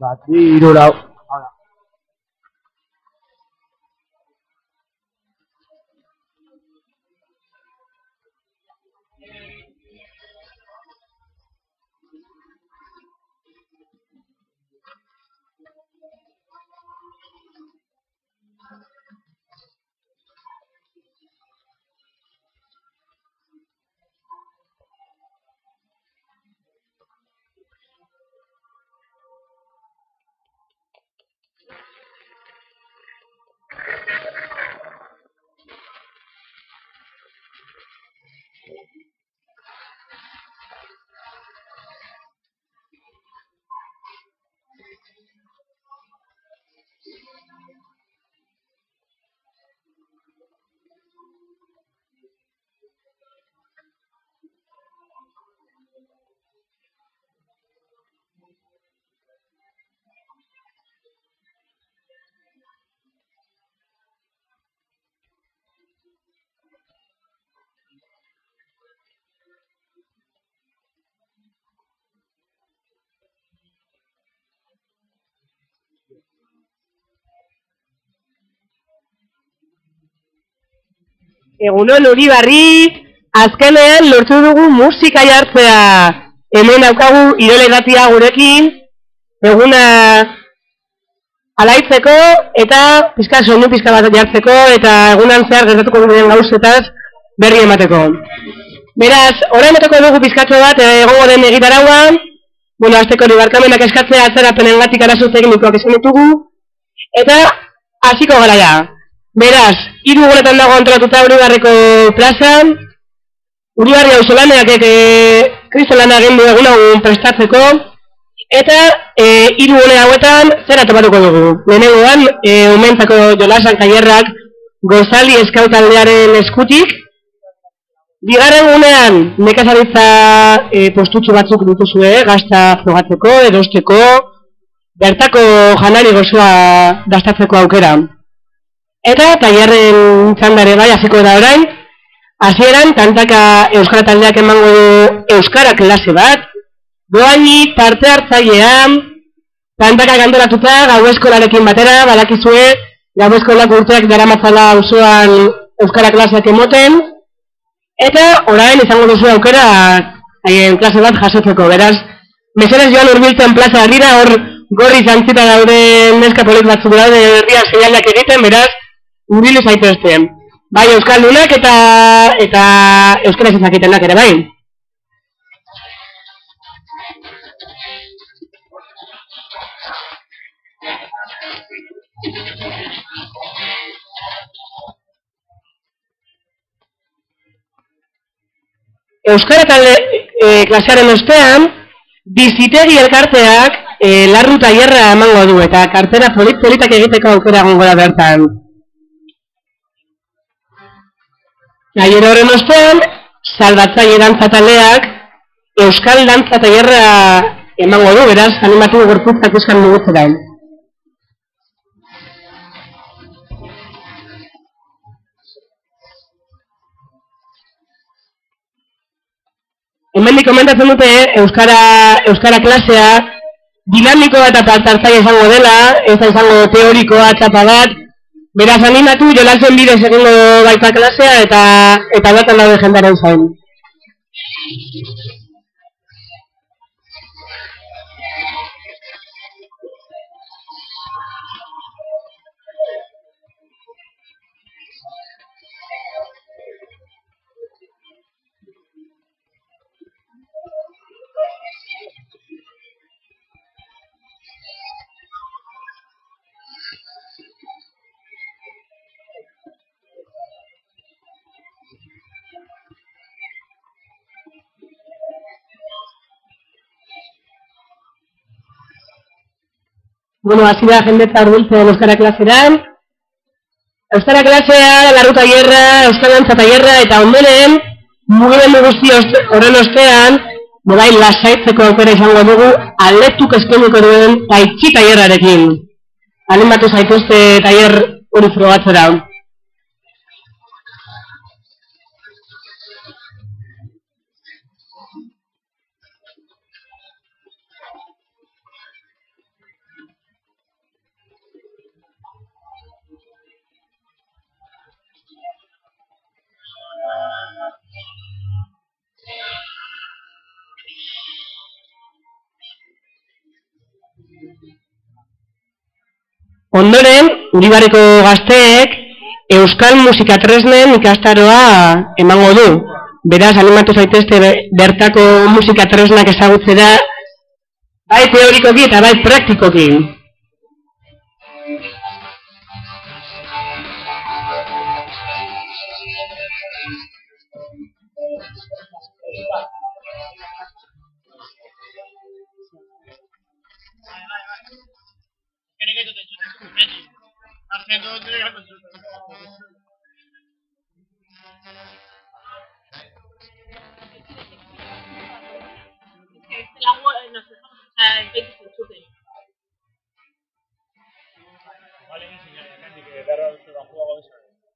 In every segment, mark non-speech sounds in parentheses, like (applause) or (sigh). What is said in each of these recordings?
Bat, bi, hiru, lau. Egunon hori barri, azkenean lortu dugu musika jartzea. Hemen daukagu irolegatia gurekin, eguna alaitzeko eta pizka soinu pizka bat jartzeko eta egunan zehar gertatuko diren gauzetaz berri emateko. Beraz, orain emateko dugu pizkatxo bat eh, egongo den egitaraua, bueno, azteko hori barkamenak eskatzea atzerapen engatik arazo teknikoak esan ditugu, eta hasiko gara ja. Beraz, hiru goletan dago antolatuta Uribarreko plazan, Uribarri hau zolaneak eke kristolana agendu egun hau prestatzeko, eta e, hiru gole hauetan zer atopatuko dugu. Lehenengoan, e, umentako jolasan kaierrak gozali eskautaldearen eskutik, Bigarren gunean, nekazaritza e, postutxo batzuk dituzue, gazta frogatzeko, erosteko, bertako janari gozoa dastatzeko aukera. Eta tailerren txandare bai hasiko da orain. Hasieran tantaka euskara taldeak emango du euskara klase bat. Doaini parte hartzailean tantaka gandoratuta gau eskolarekin batera badakizue gau eskolak urteak daramatzala auzoan euskara klaseak emoten. Eta orain izango duzu aukera haien klase bat jasotzeko, beraz, meseres joan urbiltzen plaza dira, hor gorri zantzita daude neska polit batzuk daude herria seinalak egiten, beraz, Urilu zaitezte. Bai, Euskaldunak eta eta Euskaraz ezakitenak ere, bai. Euskara talde e, klasearen ostean, bizitegi elkarteak e, larru tailerra emango du eta kartera polit politak egiteko aukera egongo da bertan. Gaiero horren ostean, salbatzaile dantza taldeak Euskal dantza tailerra emango du, beraz, animatu gorputzak euskan mugutzera. Hemendik komentatzen dute euskara euskara klasea dinamikoa eta partartzaile izango dela, ez da izango teorikoa txapa bat. Beraz animatu jolasen bidez egingo baita klasea eta eta batan daude jendaren zain. Bueno, hasi da jende eta urbiltzen Euskara klaseran. Euskara klasea, larru tailerra, Euskara dantza tailerra eta ondoren mugimendu guzti horren ostean, bai lasaitzeko aukera izango dugu aletuk eskeniko duen taitxi tailerrarekin. Animatu zaituzte tailer hori frogatzera. Ondoren, Uribarreko gazteek Euskal Musika Tresnen ikastaroa emango du. Beraz, animatu zaitezte bertako musika tresnak ezagutzera bai teorikoki eta bai praktikoki.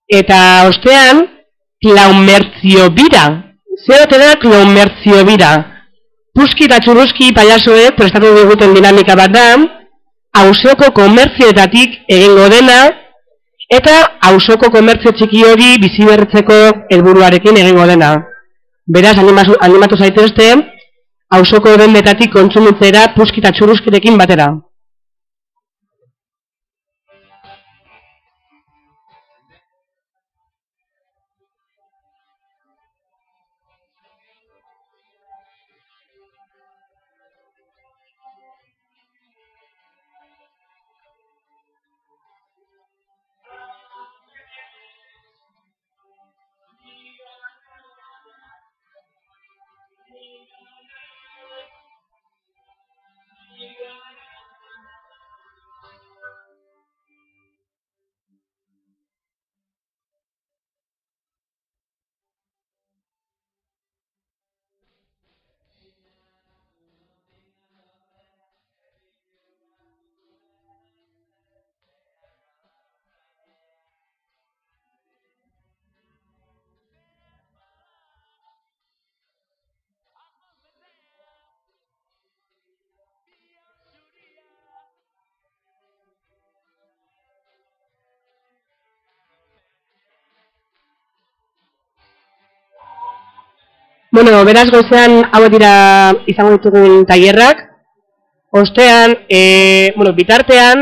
Eta ostean, klaumertzio bira. Ote da klaumertzio bira? Puski eta txurruski paiasoek prestatu diguten dinamika bat da, hausoko komertzioetatik egingo dena, eta hausoko komertzio txiki hori bizi berritzeko helburuarekin egingo dena. Beraz, animatu, animatu zaitezte, hausoko dendetatik kontsumitzera puski eta txurruskirekin batera. Bueno, beraz gozean hau dira izango ditugun tailerrak. Ostean, e, bueno, bitartean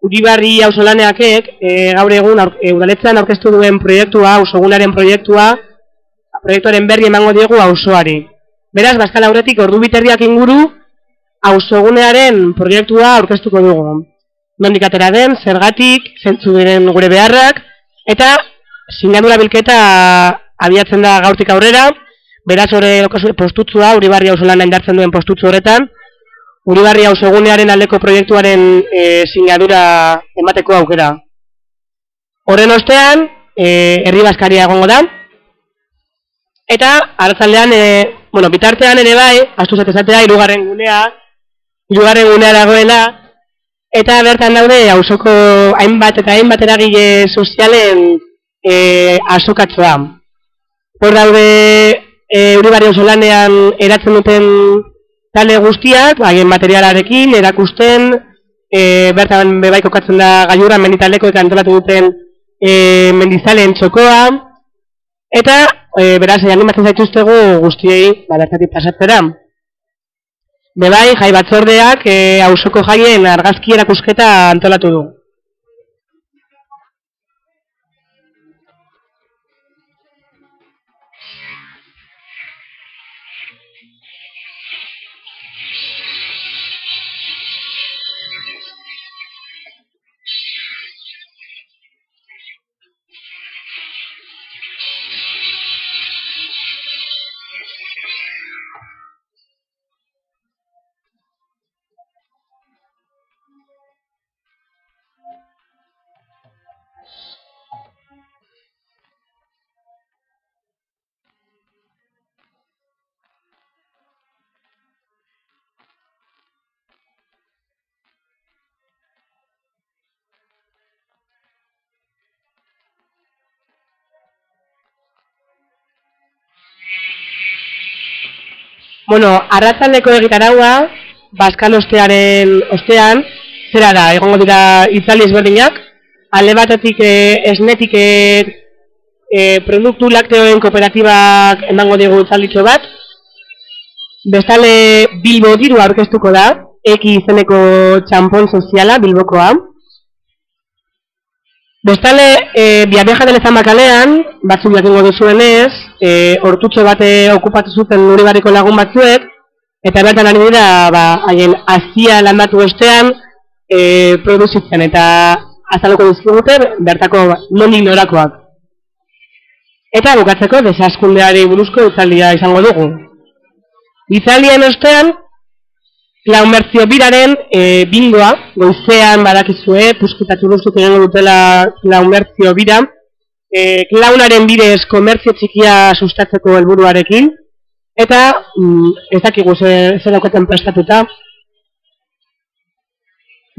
Uribarri auzolaneakek e, gaur egun aur, e, udaletzean aurkeztu duen proiektua, auzogunaren proiektua, proiektuaren berri emango diegu auzoari. Beraz, Baskal aurretik ordu biterriak inguru auzogunearen proiektua aurkeztuko dugu. Nondik atera den, zergatik, zentzu diren gure beharrak, eta sinadura bilketa abiatzen da gaurtik aurrera, beraz hori postutzua, Uribarri auzolana indartzen duen postutzu horretan, Uribarri hau segunearen aldeko proiektuaren e, sinadura emateko aukera. Horren ostean, e, herri baskaria egongo da, eta hartzaldean, e, bueno, bitartean ere bai, astu zatezatea, irugarren gunea, irugarren gunea dagoela, eta bertan daude, hausoko hainbat eta hainbat eragile sozialen e, asokatzoa. Hor daude, e, Uribarri hau eratzen duten talde guztiak, haien materialarekin, erakusten, e, bertan bebai kokatzen da gailurra menitaleko eta antolatu duten e, mendizalen txokoa, eta e, beraz, animatzen zaituztegu guztiei badartatik pasatzera. Bebai, jai batzordeak, e, hausoko jaien argazki erakusketa antolatu du. Bueno, arratzaldeko egitaraua, Baskal ostearen ostean, zera da, egongo dira itzali ezberdinak, alde batetik e, esnetik e, produktu lakteoen kooperatibak emango dugu itzalitxo bat, bestale Bilbo diru aurkeztuko da, eki izeneko txampon soziala Bilbokoa, Bestale, e, biabeja dele zamakalean, batzuk jakingo duzuenez, e, hortutxo bate okupatu zuten nuri bariko lagun batzuek, eta bertan ari dira, ba, haien azia landatu bestean, e, produzitzen, eta azaluko dizkibute, bertako noni norakoak. Eta bukatzeko, desaskundeari buruzko itzaldia izango dugu. Itzaldien ostean, Klaun bertzio biraren e, bingoa, goizean badakizue, pusketatu duzuk egin dutela klaun bertzio bira, e, klaunaren bidez komertzio txikia sustatzeko helburuarekin eta mm, ez dakigu zer daukaten prestatuta.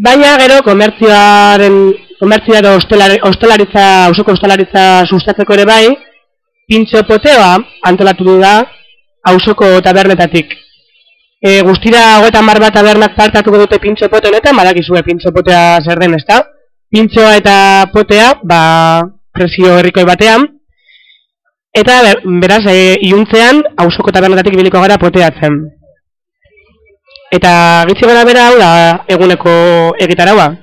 Baina gero komertzioaren, komertzioa edo ostelaritza, ausoko ostelaritza sustatzeko ere bai, pintxo poteoa antolatu du da, ausoko tabernetatik. E, guztira hogeita mar bat abernak partatuko dute pintxo pote honetan, badakizue pintxo potea zer den, ezta? Pintxoa eta potea, ba, presio herrikoi batean. Eta beraz, e, iuntzean, hausoko tabernetatik biliko gara poteatzen. Eta gitzi gara bera hau da eguneko egitaraua.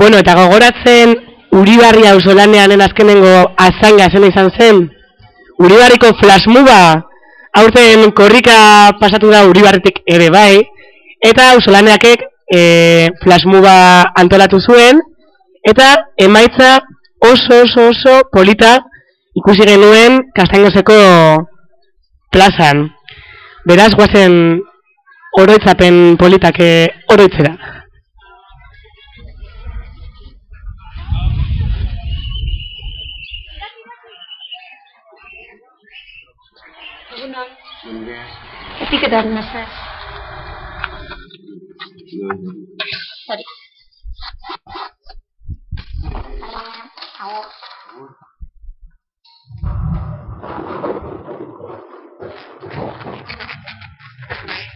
Bueno, eta gogoratzen Uribarri auzolanean azkenengo azanga zen izan zen. Uribarriko flasmuba aurten korrika pasatu da Uribarritik ere bai eta auzolaneakek e, flasmuba antolatu zuen eta emaitza oso oso oso polita ikusi genuen Kastangoseko plazan. Beraz, guazen oroitzapen politak e, oroitzera. Etiketak mesedez. Hori. Bai, Thank you.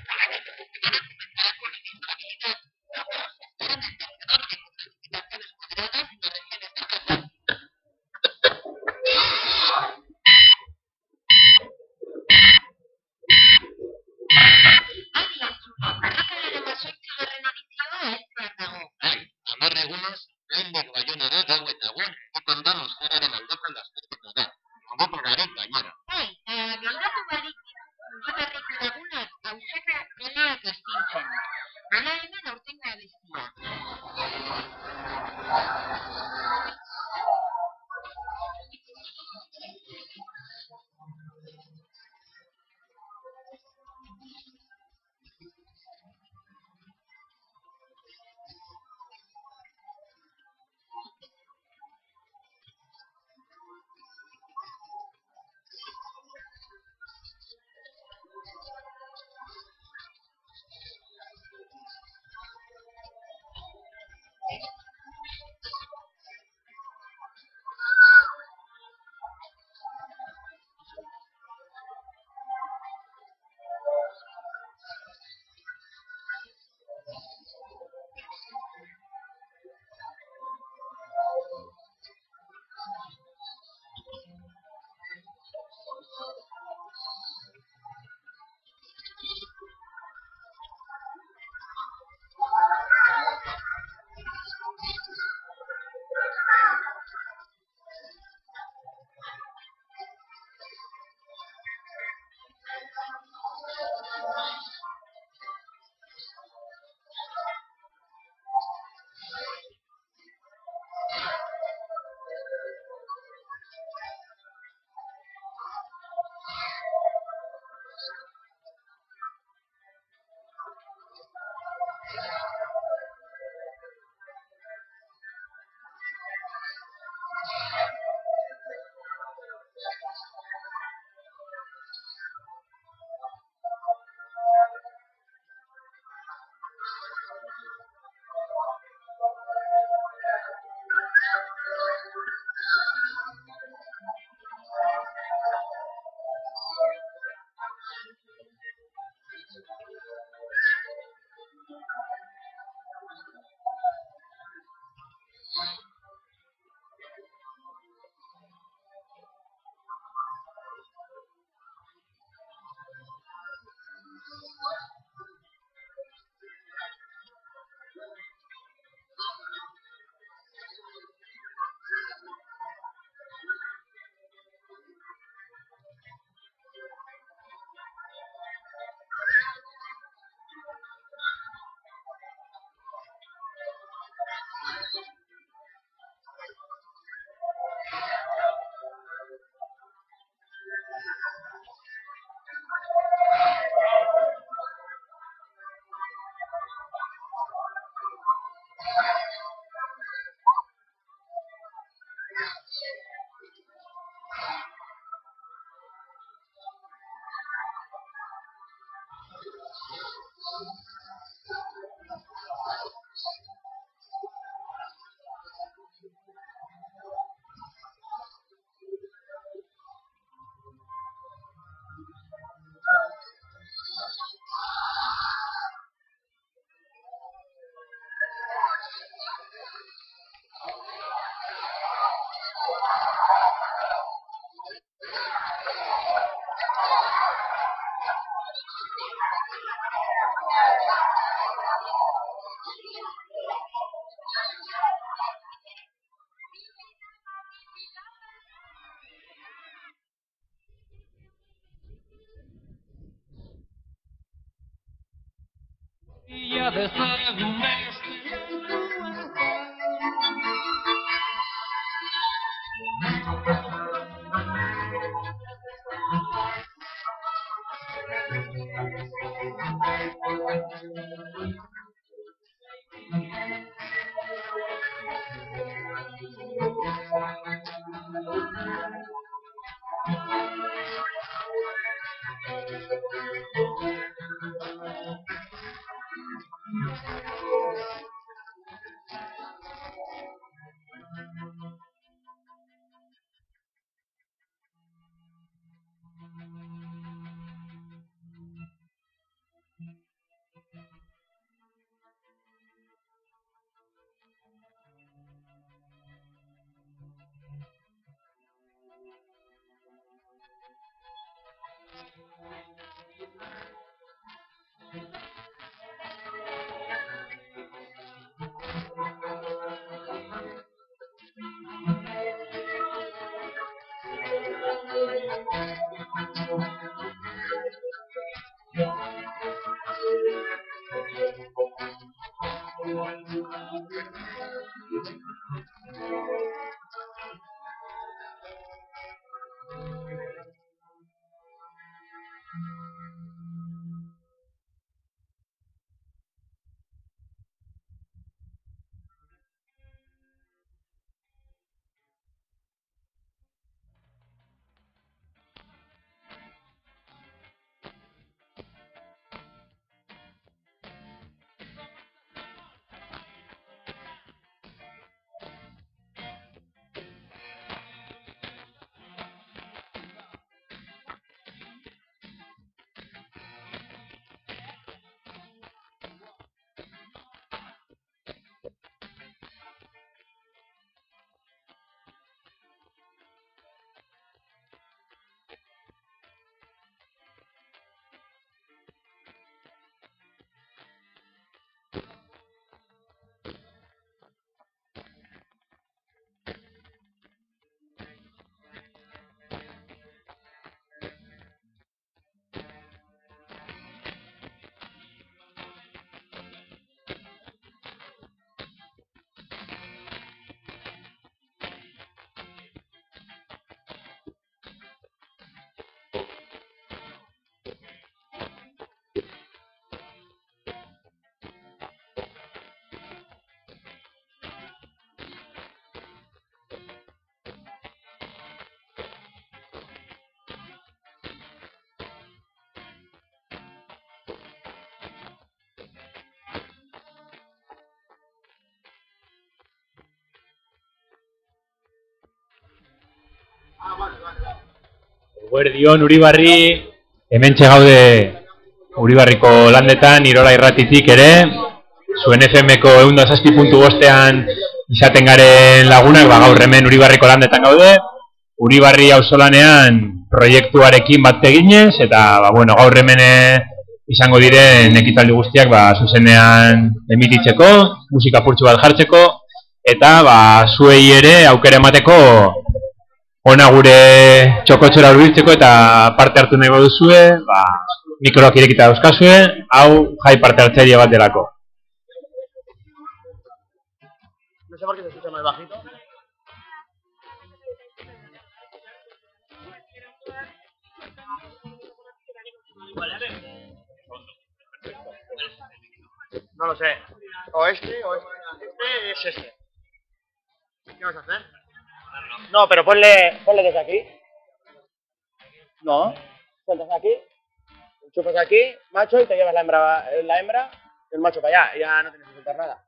Guardion Uribarri, hementxe gaude Uribarriko landetan, Irola irratitik ere, zuen FM-ko egun puntu bostean izaten garen lagunak, ba, gaur hemen Uribarriko landetan gaude, Uribarri auzolanean proiektuarekin bat eginez, eta ba, bueno, gaur hemen eh, izango diren ekitaldi guztiak ba, zuzenean emititzeko, musika purtsu bat jartzeko, eta ba, zuei ere aukera emateko ona gure txokotxora urbiltzeko eta parte hartu nahi baduzue, ba, mikroak irekita dauzkazue, hau jai parte hartzaile bat delako. No sé por qué se escucha más bajito. No lo sé. O este o este. Este es este. ¿Qué vas a hacer? No, pero ponle, ponle desde aquí. No. Ponte aquí. Enchufas aquí, macho, y te llevas la hembra, la hembra y el macho para allá. Ya no tienes que soltar nada.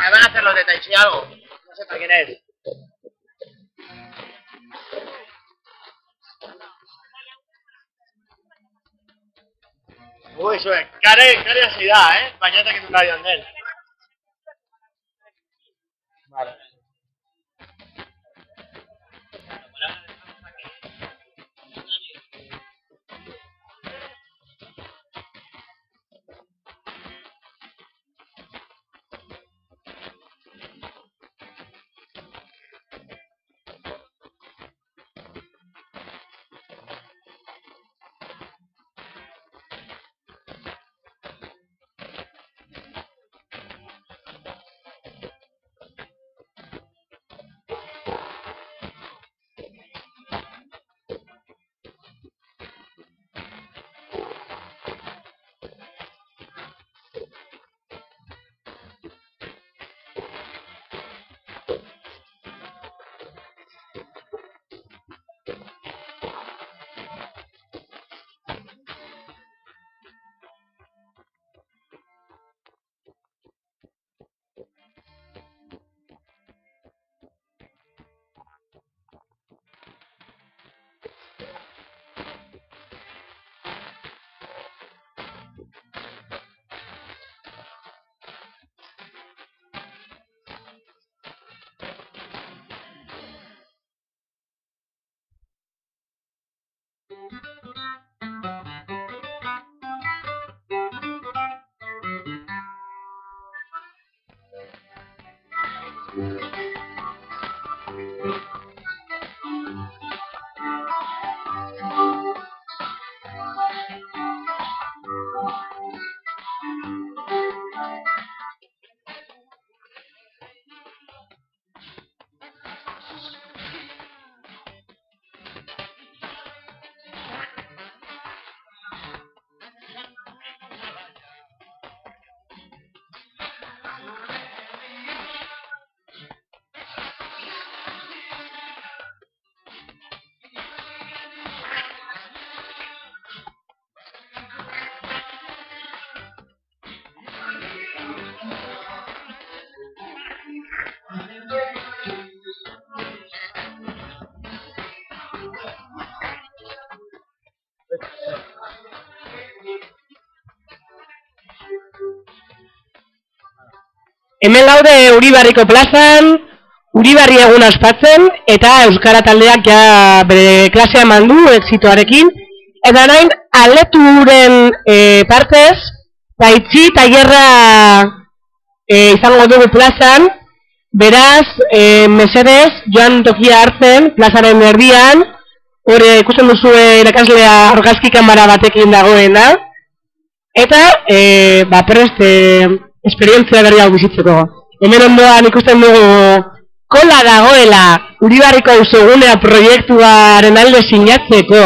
Me van a hacer los de Tai Chi algo. No sé para quién es. Uy, sube. Care, care eh. Mañana que tu radio en él. Hemen gaude Uribarriko plazan, Uribarri egun ospatzen, eta Euskara taldeak ja bere klasea eman du exitoarekin. Eta nain, aleturen e, partez, taitzi tailerra e, izango dugu plazan, beraz, e, mesedez, joan tokia hartzen, plazaren erdian, hori ikusten duzu irakaslea argazki kamara batekin dagoena, eta, e, ba, prest, e, esperientzia berri hau bizitzeko. Hemen ondoan ikusten dugu kola dagoela Uribarriko auzogunea proiektuaren alde sinatzeko.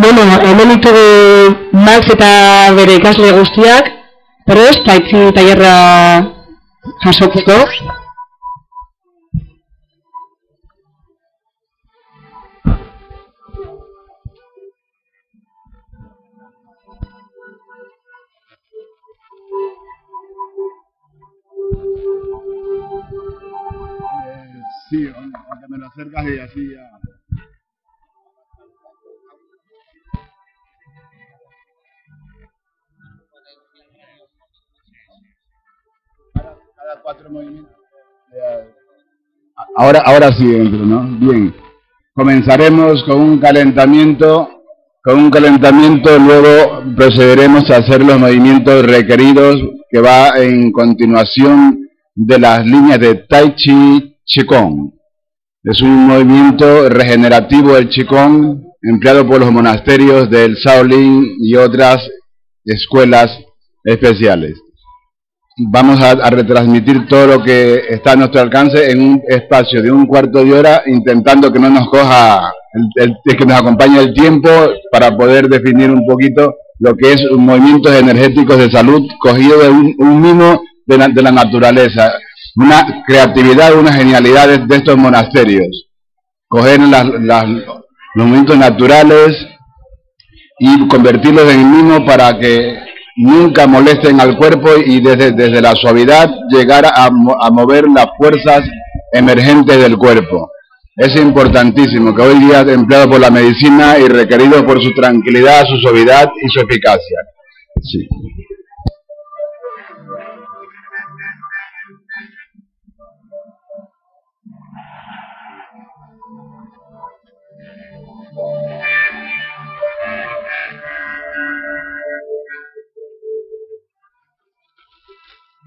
Bueno, hemen ditugu Max eta bere ikasle guztiak, prest, taitzi tailerra jasotzeko. Eh, sí, aunque me lo acercas y así ya. Ahora, ahora sí ¿no? Bien. Comenzaremos con un calentamiento. Con un calentamiento luego procederemos a hacer los movimientos requeridos que va en continuación de las líneas de Tai Chi Qigong. Es un movimiento regenerativo del Qigong empleado por los monasterios del Shaolin y otras escuelas especiales. Vamos a, retransmitir todo lo que está a nuestro alcance en un espacio de un cuarto de hora, intentando que no nos coja, el, que nos acompañe el tiempo para poder definir un poquito lo que es movimientos energéticos de salud cogido de un, mimo de la, de la naturaleza, una creatividad, una genialidad de, de estos monasterios. Coger las, las- los movimientos naturales y convertirlos en mimo para que nunca molesten al cuerpo y desde, desde la suavidad llegar a, a mover las fuerzas emergentes del cuerpo. Es importantísimo que hoy día empleado por la medicina y requerido por su tranquilidad, su suavidad y su eficacia. Sí.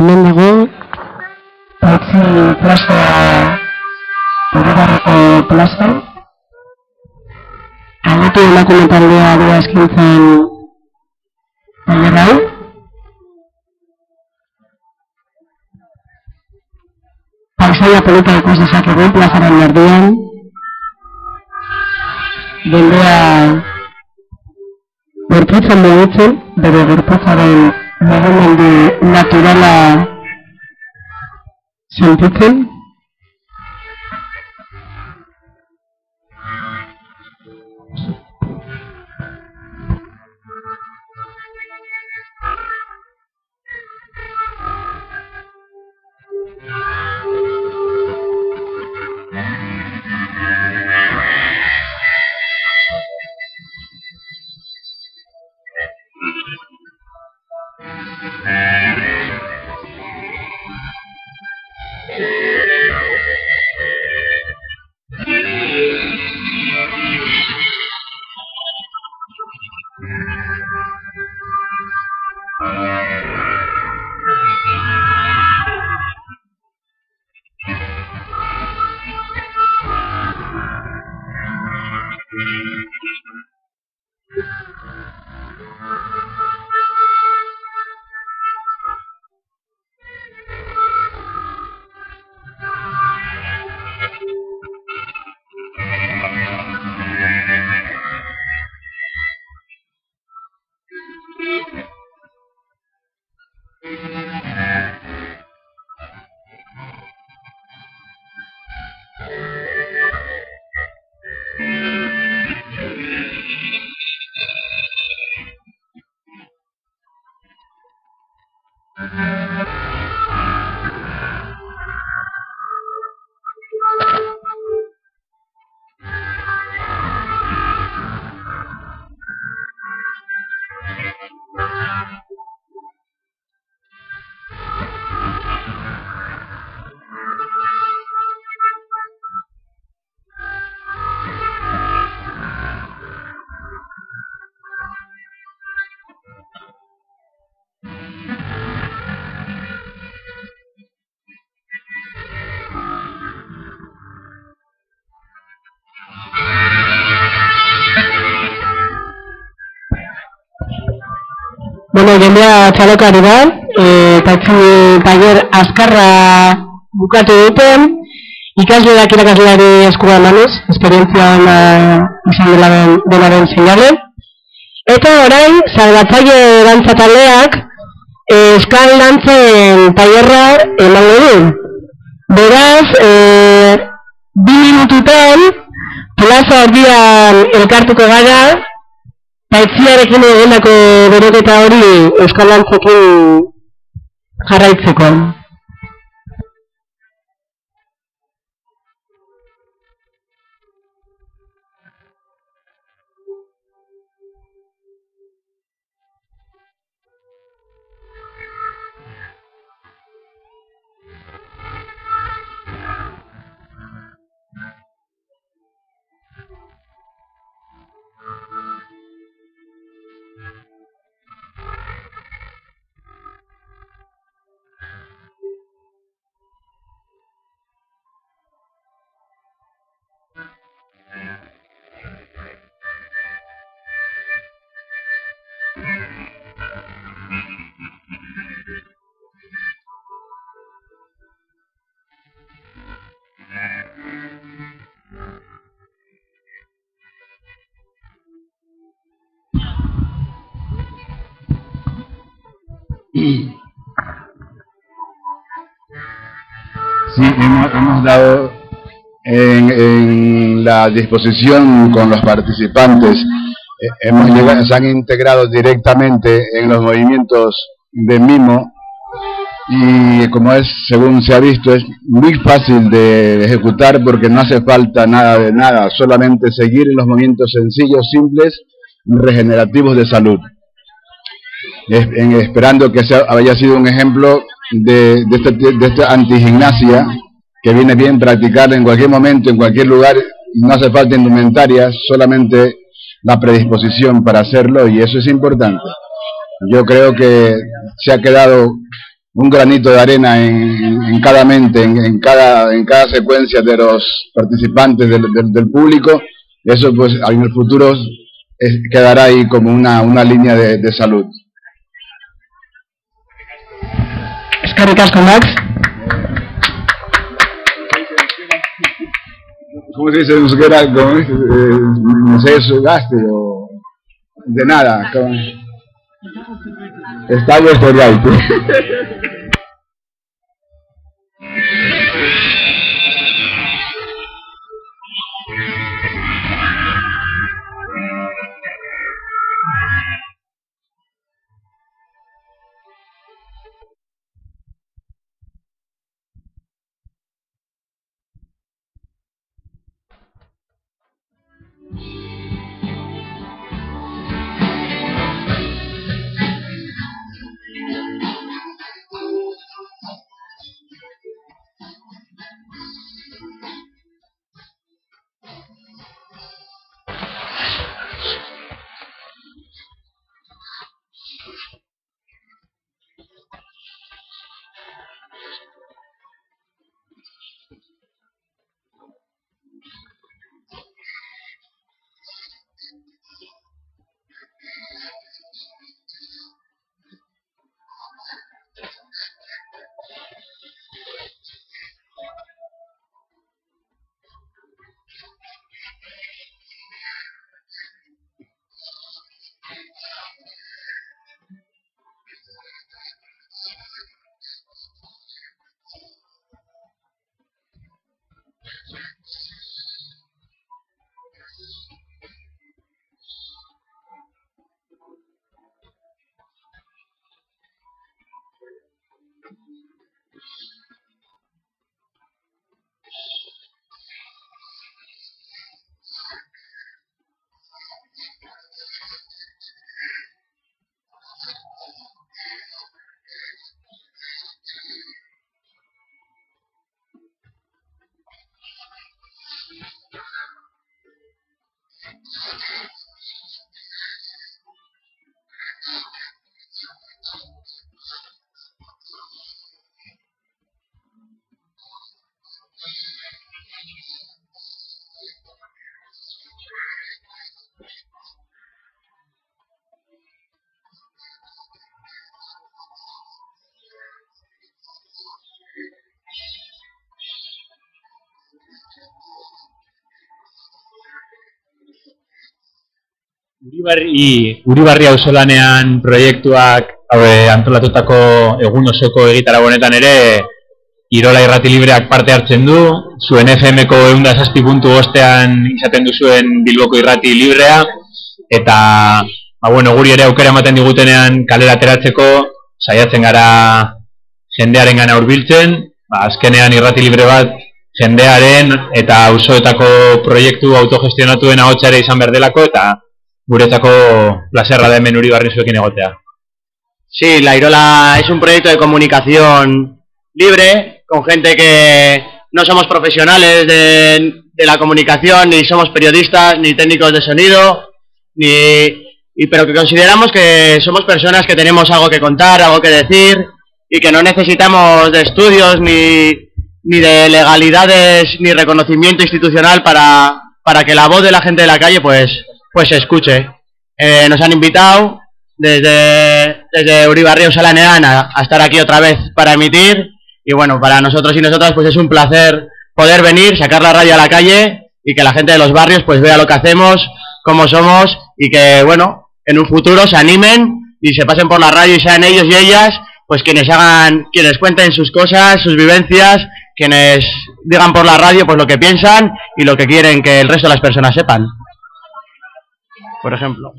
hemen dago Patzi plaza Uribarreko plaza. Alatu emakume taldea du eskintzen Taller hau. Paisaia polita ikus dezakegu plazaren erdian. Jendea Gorputzen mugitzen, bere gorputzaren mugimendu naturala sentitzen. Bueno, jendea txalokari da, e, patzi taller azkarra bukatu duten, ikasleak irakasleari eskura emanez, esperientzia ona izan dela den, dela den seinale. Eta orain, salbatzaile dantza taldeak, e, euskal dantzen tailerra emango du. Beraz, e, bi minututan, plaza erdian elkartuko gara, paitziarekin egondako beroketa hori Euskal Antzekin jarraitzeko. (clears throat) Sí, hemos, hemos dado en, la disposición con los participantes, eh, hemos llegado, se han integrado directamente en los movimientos de mimo. Y como es, según se ha visto, es muy fácil de ejecutar porque no hace falta nada de nada, solamente seguir los movimientos sencillos, simples, regenerativos de salud. Esperando que sea, haya sido un ejemplo de, de, este, de esta antigimnasia que viene bien practicar en cualquier momento, en cualquier lugar, no hace falta indumentaria, solamente la predisposición para hacerlo y eso es importante. Yo creo que se ha quedado un granito de arena en, en- en cada mente, en, en cada, en cada secuencia de los participantes del, del- del público. Eso pues en el futuro es- quedará ahí como una, una línea de, de salud. Eskerrik asko, Max. ¿Cómo se dice en euskera? Eh, no sé, eso gaste o de nada. Está Uribarri, Uribarri auzolanean proiektuak hau, eh, antolatutako egun osoko egitara honetan ere Irola Irrati Libreak parte hartzen du, zuen FM-ko eunda zazpi puntu bostean izaten duzuen Bilboko Irrati Librea, eta, ba, bueno, guri ere aukera ematen digutenean kalera ateratzeko, saiatzen gara jendearen gana urbiltzen, ba, azkenean irrati libre bat jendearen eta auzoetako proiektu autogestionatuen ahotsare izan behar delako, eta guretzako plazerra da hemen uri barri zuekin egotea. Sí, La Irola es un proyecto de comunicación libre, con gente que no somos profesionales de, de la comunicación, ni somos periodistas, ni técnicos de sonido, ni, pero que consideramos que somos personas que tenemos algo que contar, algo que decir, y que no necesitamos de estudios, ni, ni de legalidades, ni reconocimiento institucional para, para que la voz de la gente de la calle pues, pues se escuche. Eh, nos han invitado desde, desde Uribarrio Salanean a, a estar aquí otra vez para emitir y bueno, para nosotros y nosotras pues es un placer poder venir, sacar la radio a la calle y que la gente de los barrios pues vea lo que hacemos, cómo somos y que bueno, en un futuro se animen y se pasen por la radio y sean ellos y ellas pues quienes hagan, quienes cuenten sus cosas, sus vivencias, quienes digan por la radio pues lo que piensan y lo que quieren que el resto de las personas sepan. Por ejemplo.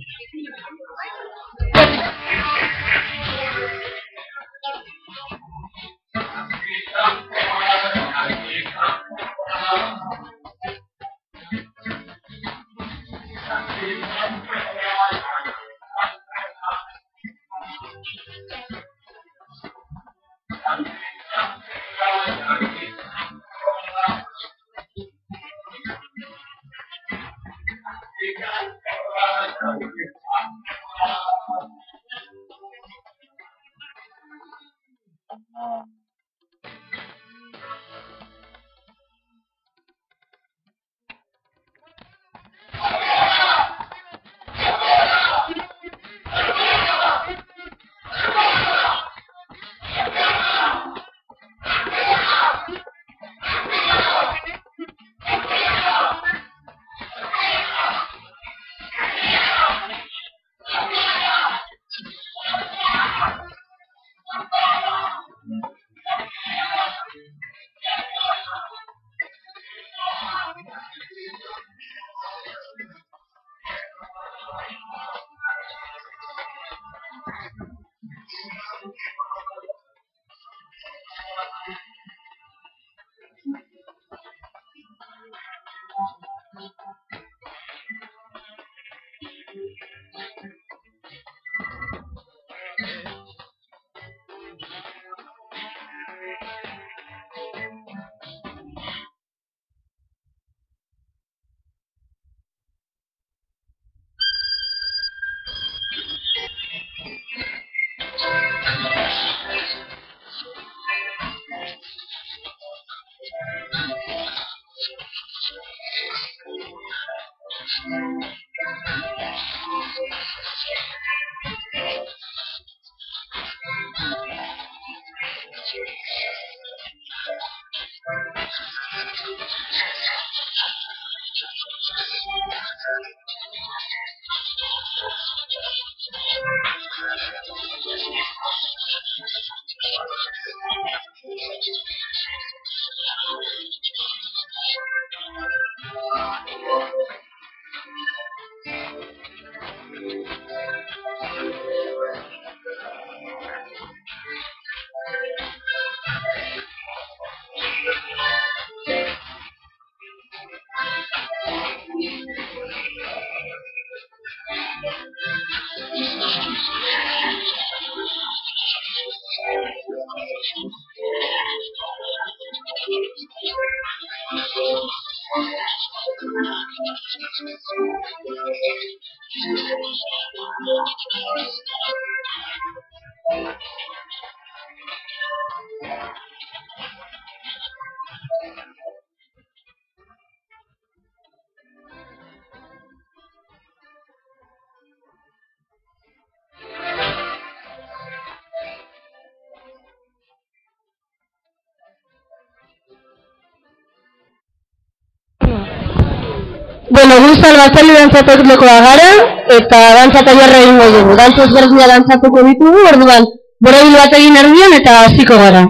Bueno, gu salbatzali dantzatukoa gara, eta dantza tailerra egingo dugu. Dantza ezberdina dantzatuko ditugu, orduan, borobil bat egin erdian eta hasiko gara.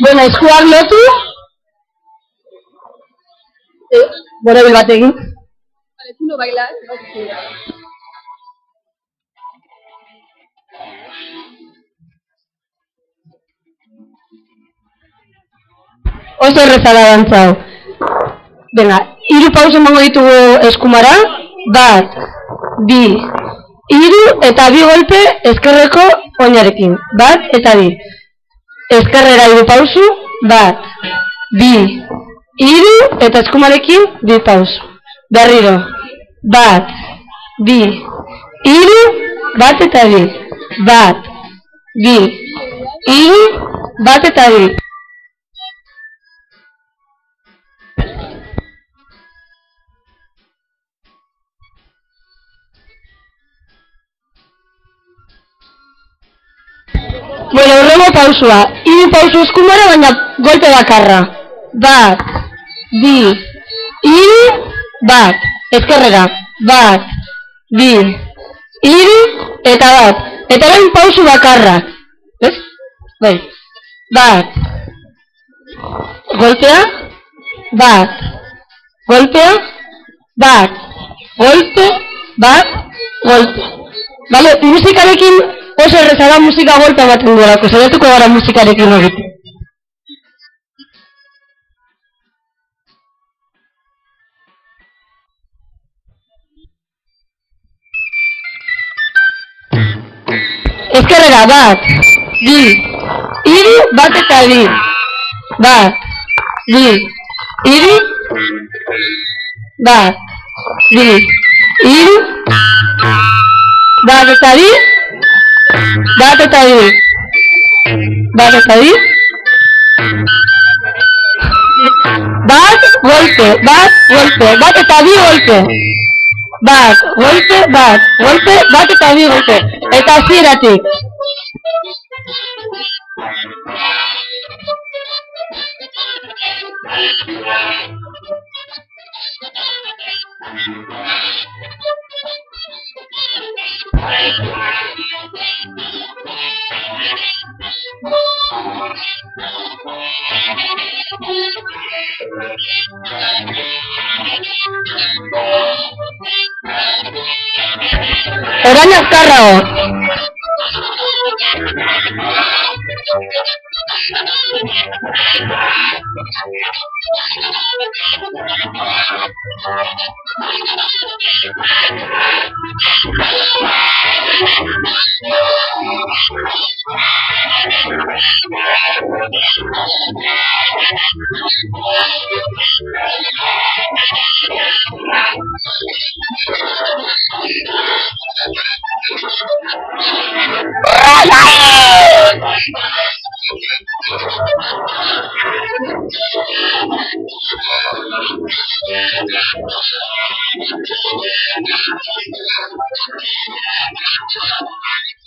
Bueno, eskuak lotu. Eh, borobil bat egin. Vale, tú no bailas. ¿no? Oso erreza da dantza hau. Venga, hiru pausa emango ditugu eskumara. Bat, bi, hiru eta bi golpe ezkerreko oinarekin. Bat eta bi. Ezkerrera hiru pausu. Bat, bi, hiru eta eskumarekin bi pausu. Berriro. Bat, bi, hiru, bat eta bi. Bat, bi, hiru, bat eta bi. Bueno, horrengo pausua. Hiru pausu eskumara, baina golpe bakarra. Bat, bi, hiru, bat. Ezkerrera. Bat, bi, hiru, eta bat. Eta orain pausu bakarra. Ez? Bai. Bat. Golpea. Bat. Golpea. Bat. Golpe. Bat. Golpe. Vale, musikarekin oso erreza da musika golpe ematen duelako, saiatuko gara musikarekin egiten. Ezkerrera, bat, bi, hiru, bat eta bi. Bat, bi, hiru, bat, bi, hiru, bat eta bi, bat eta bi, bat eta bi, bat, golpe, bat, golpe, bat eta bi golpe, bat, golpe, bat, golpe, bat eta bi golpe, eta hasieratik. Orain azkarrago. (laughs) Oh, my God. Ella se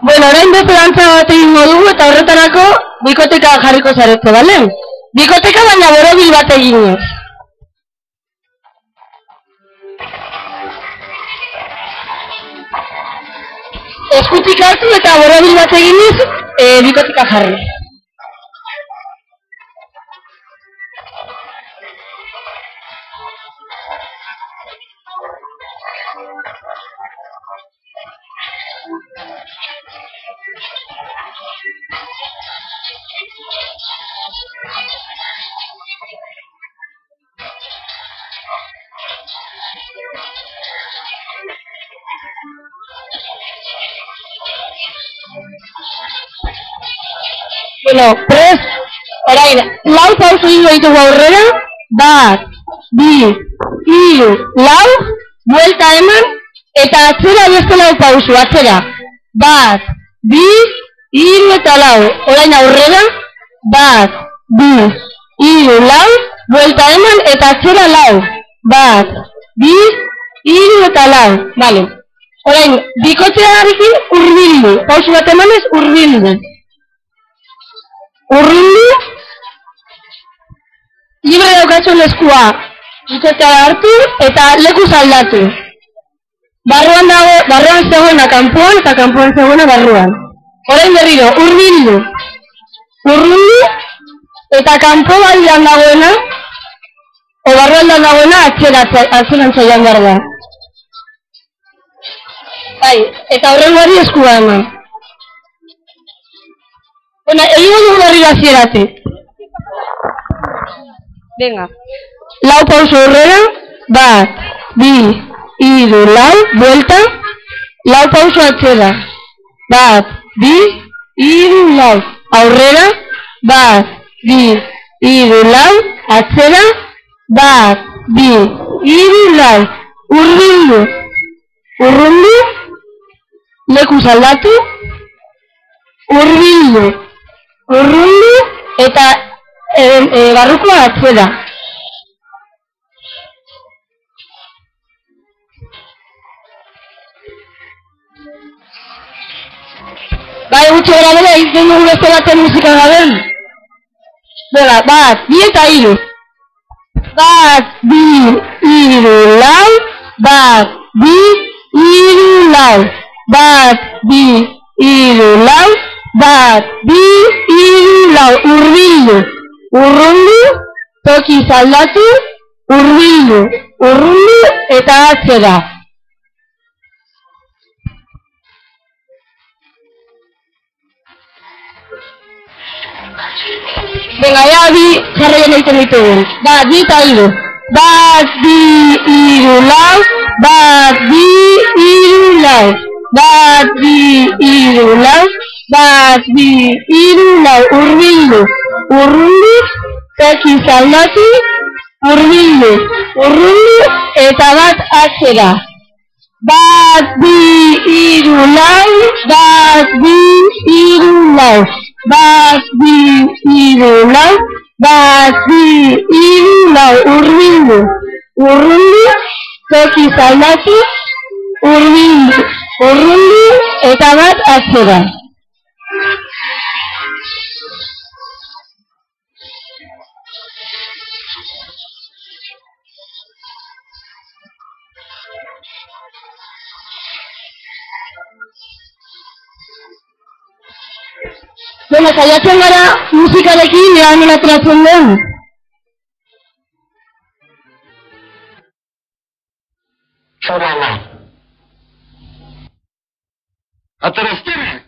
Bueno, orain beste dantza bat egingo dugu eta horretarako bikoteka jarriko zarete, bale? Bikoteka baina borobil bat eginez. Eskutik hartu eta borobil bat eginez, e, bikotika jarri. Bueno, prest, orain, lau pausu ingo ditugu aurrera, bat, bi, hiru, lau, buelta eman, eta atzera beste lau pausu, atzera, bat, bi, hiru eta lau, orain aurrera, bat, bi, hiru, lau, buelta eman, eta atzera lau, bat, bi, hiru eta lau, vale. Orain, bikotzearekin urbildu, pausu bat emanez urbildu. Urrildu, libre daukatzu eskua ikotea hartu eta leku aldatu. Barruan dago, barruan zegoena kanpoan eta kanpoan zegoena barruan. Orain berriro, urbildu. Urrildu eta kanpo balian dagoena o barruan dagoena atzera atzeran zailan behar da. Bai, eta horrengoari eskua eman. Bueno, hasieratik. Venga. Lau pauso aurrera, bat, bi, hiru, lau, vuelta, lau pauso atzera, bat, bi, hiru, lau, aurrera, bat, bi, hiru, lau, atzera, bat, bi, hiru, lau, urrundu, urrundu, leku aldatu, urbildu, urrundu eta e, e, barrukoa atzera. Bai, gutxo gara dela, izan dugu beste baten musika gaben. Bela, bat, bi eta hiru. Bat, bi, hiru, lau. Bat, bi, hiru, lau. Bat, bi, hiru, lau. Bat, bi, hiru, lau. Urbildu, urrundu, toki zaldatu, urbildu, urrundu eta atzera. Venga, ya bi jarraien egiten ditugu. Bat, bi eta hiru. Bat, bi, hiru, lau. Bat, bi, hiru, lau. Bat, bi, hiru, lau. Bat, bi, hiru, lau. Urbildu, urrundu, toki zaldatu, urbildu, urrundu, eta bat atzera. Bat, bi, hiru, lau. Bat, bi, hiru, lau. Bat, bi, hiru, lau. Bat, bi, hiru, lau. Urbildu, urrundu, toki zaldatu, urbildu, urrundu, eta bat atzera. Bueno, saiatzen gara musikarekin ea nola ateratzen den. Zorala. Ateraztenak,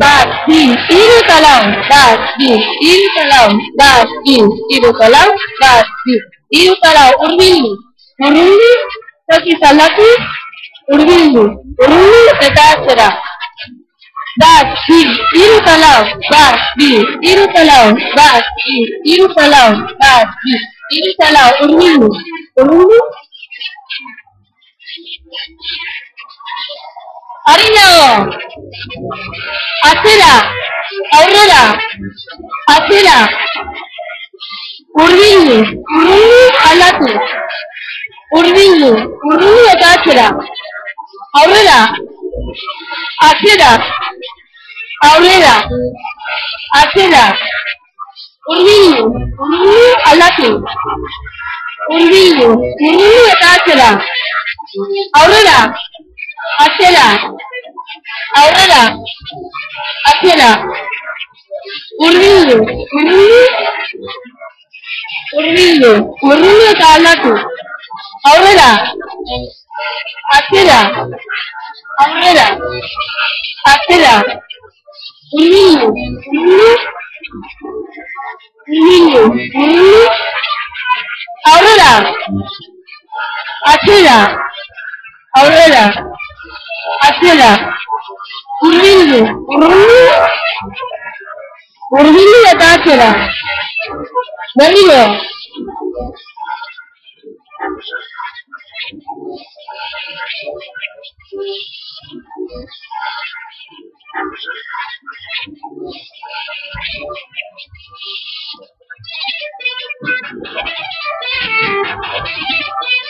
Bat, bi, hiru eta lau. Bat, bi, hiru eta lau. Bat, bi, hiru eta lau. Bat, bi, hiru eta lau. Urbildu, urbildu, toki zaldatu, urbildu, urbildu eta atzera. Bat, bi, hiru eta lau, bat, bi, hiru eta lau, bat, bi, hiru eta lau, bat, bi, lau, urbildu, urbildu. Arinago! Atzera! Aurrera! Atzera! Urbildu! Urbildu aldatu! Urbildu! Urbildu eta atzera! Aurrera! Atzera! Aurrera! Atzera! Urbildu! Urbildu aldatu! Urbildu! Urbildu eta atzera! Aurrera! Atzera! Aurrera! Atzera! Urbildu! Urbildu! Urbildu! Urbildu eta aldatu! Aurrera! Atzera! Aurrera! Atzera! Urbildu! Urbildu! Urbildu! Aurrera! Atzera! Aurrera! Atzera! Urbildu! Urbildu! Urbildu eta atzera! Berriro! Thank you.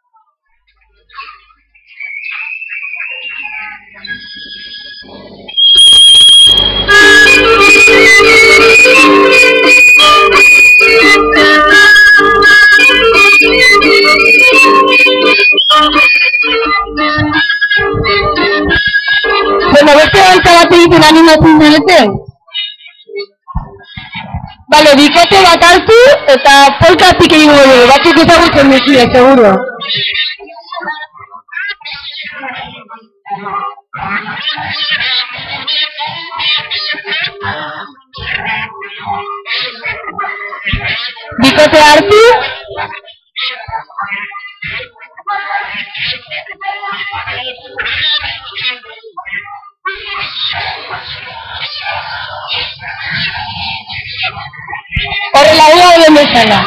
Bueno, beste gauza bat egiten animatzen zarete? Bale, bikote bat hartu eta polkatik egingo dugu, batzuk ezagutzen duzue, seguro. Bikote hartu, horrela gu gauden bezala.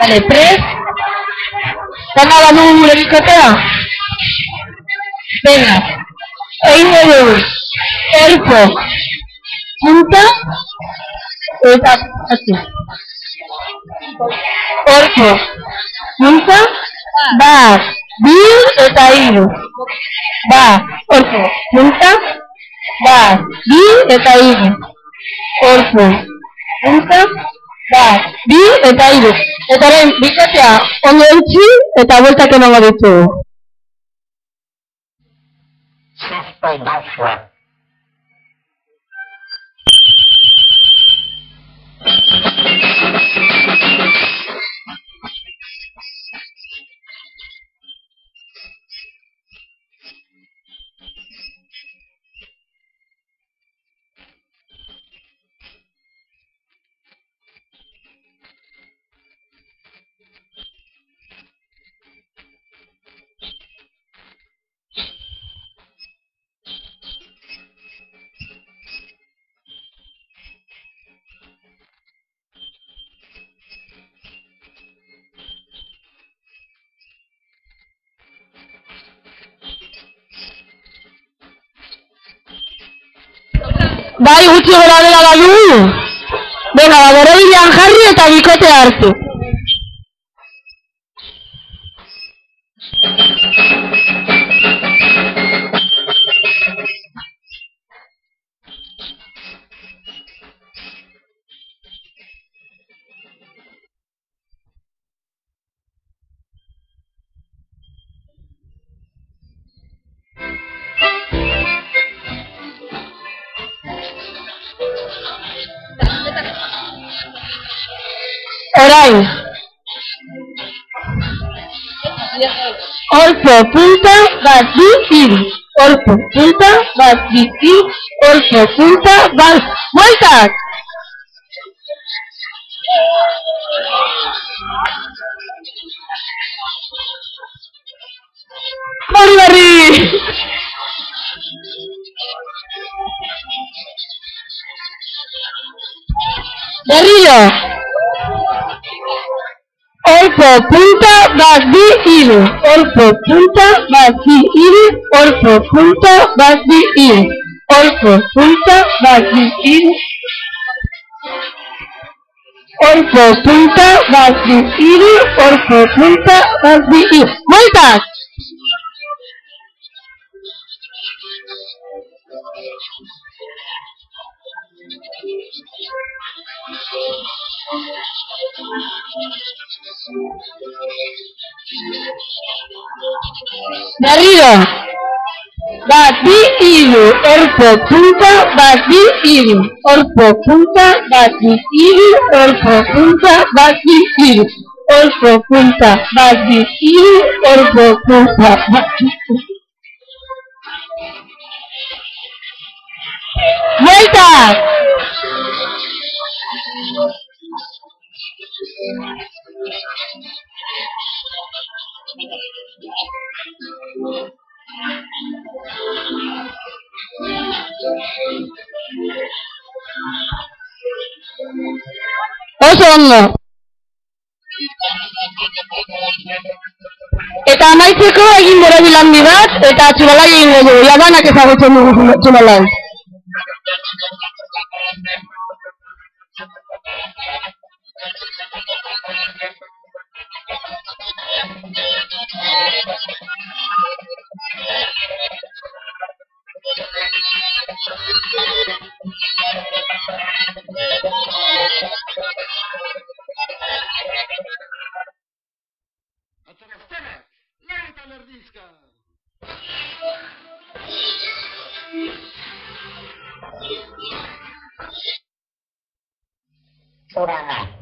Vale, prez. Zama badu gure bikotea? Venga. Egin dugu. Erpo. Punta. Eta atzi. Orpo. Punta. Bat. Bi eta hiru. Bat. Orpo. Punta. Bat. Bi eta hiru. Orpo. Punta. Bat. Bi eta hiru. Eta orain bikotea ondo utzi eta bueltak emango ditugu. Bai, gutxi gora dela badu. Venga, ba, borobilean jarri eta bikote hartu. Olpo, punta, bat, bi, hiru. Olpo, punta, bat, bi, hiru. Olpo, punta, bat, bueltak! Hori berri! Berriro! Olpo, punta, bat, bi, hiru. Olpo, punta, bat, Berriro. Bati iru, orpo punta, bati iru, orpo punta, bati iru, orpo punta, bati iru, orpo punta, bati iru, orpo punta, bati iru. ¡Vuelta! Oso. Eta amaitzeko egin gora bilan bidat, eta txubalai egin gogu, jadanak ezagutzen dugu txubalai. Thank you. Urana.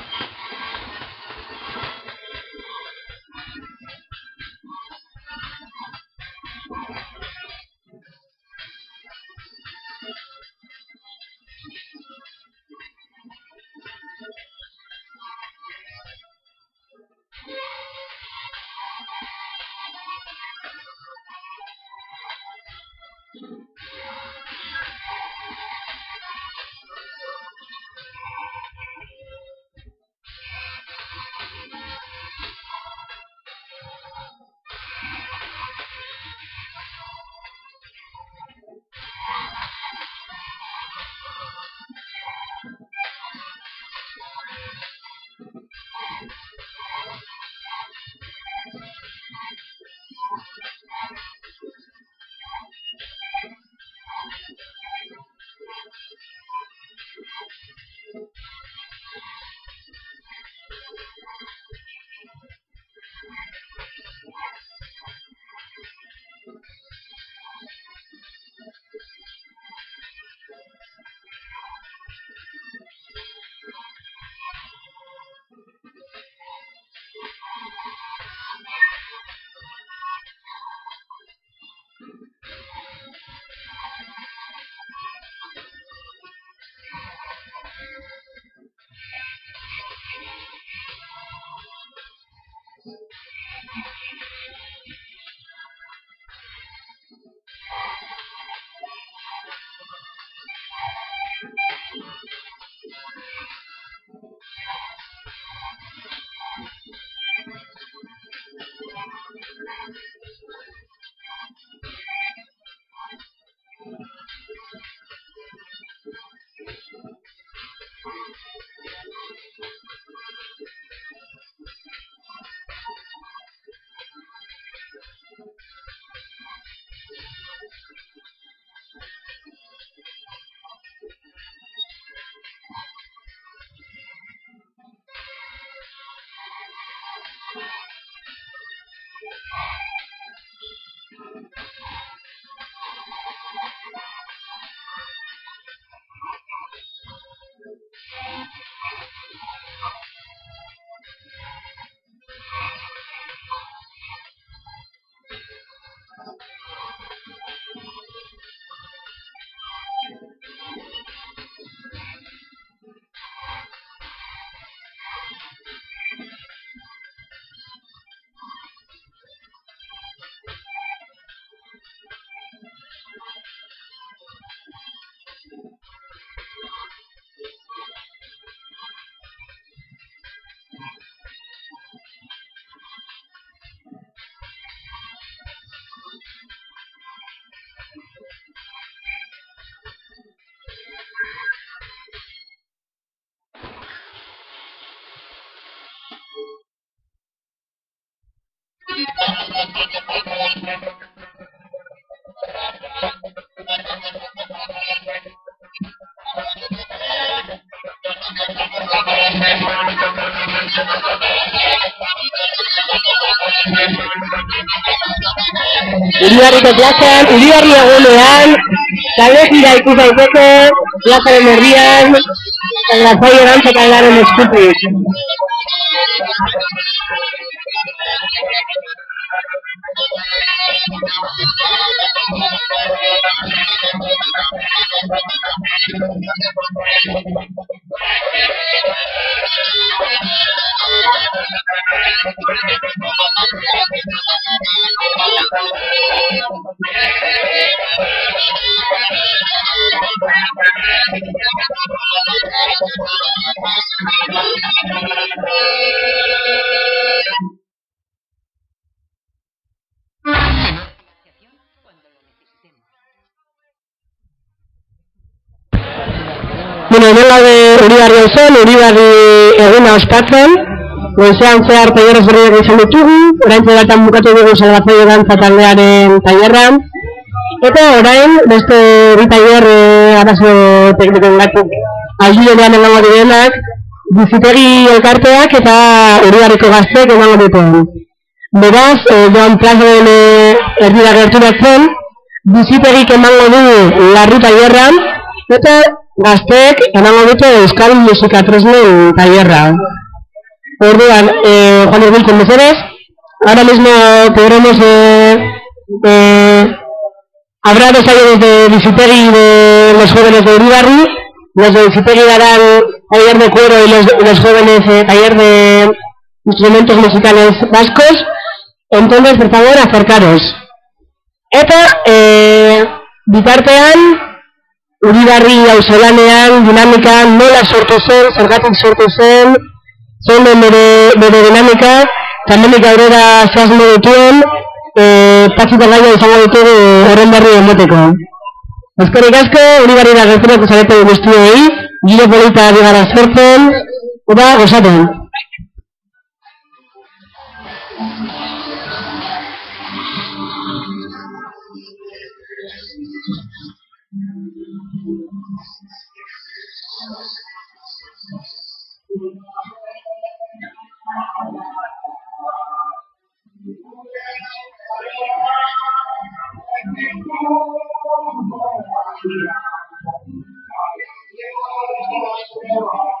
Iribarriko plazan, Iribarri egunean, kalejira ikus daiteke, plazaren herrian, gazai erantzak aldaren eskutik. Uribarri auzoan, Uribarri eguna ospatzen, goizean zehar tailerrez berriak izan ditugu, orain bertan bukatu dugu salbatzaile dantza taldearen tailerran, eta orain beste bi tailer eh, arazo teknikoen gatik aldilenean emango direnak, bizitegi elkarteak eta Uribarriko gazteek emango dituen. Beraz, eh, joan plazoen eh, erdira gerturatzen, bizitegik emango du larru tailerran, eta gazteek emango dute Euskal Musika Tresnen tailerra. Orduan, eh, Juan Erbil, con meseres, ahora mismo queremos eh, habrá dos talleres de Visiteri de los jóvenes de Uribarri, los de Visiteri darán taller de cuero y los, los jóvenes eh, taller de instrumentos musicales vascos, entonces, por favor, acercaros. Eta, eh, Uribarri auzolanean, dinamikan, nola sortu zen, zergatik sortu zen, zen bere, bere dinamika, kandenik aurrera zehazmo dituen, e, patxita gaia izango ditugu horren berri emoteko. Ezkerrik asko, Uribarri da gerturako zarete guztioi, gile polita digara sortzen, eta gozaten. Thank you.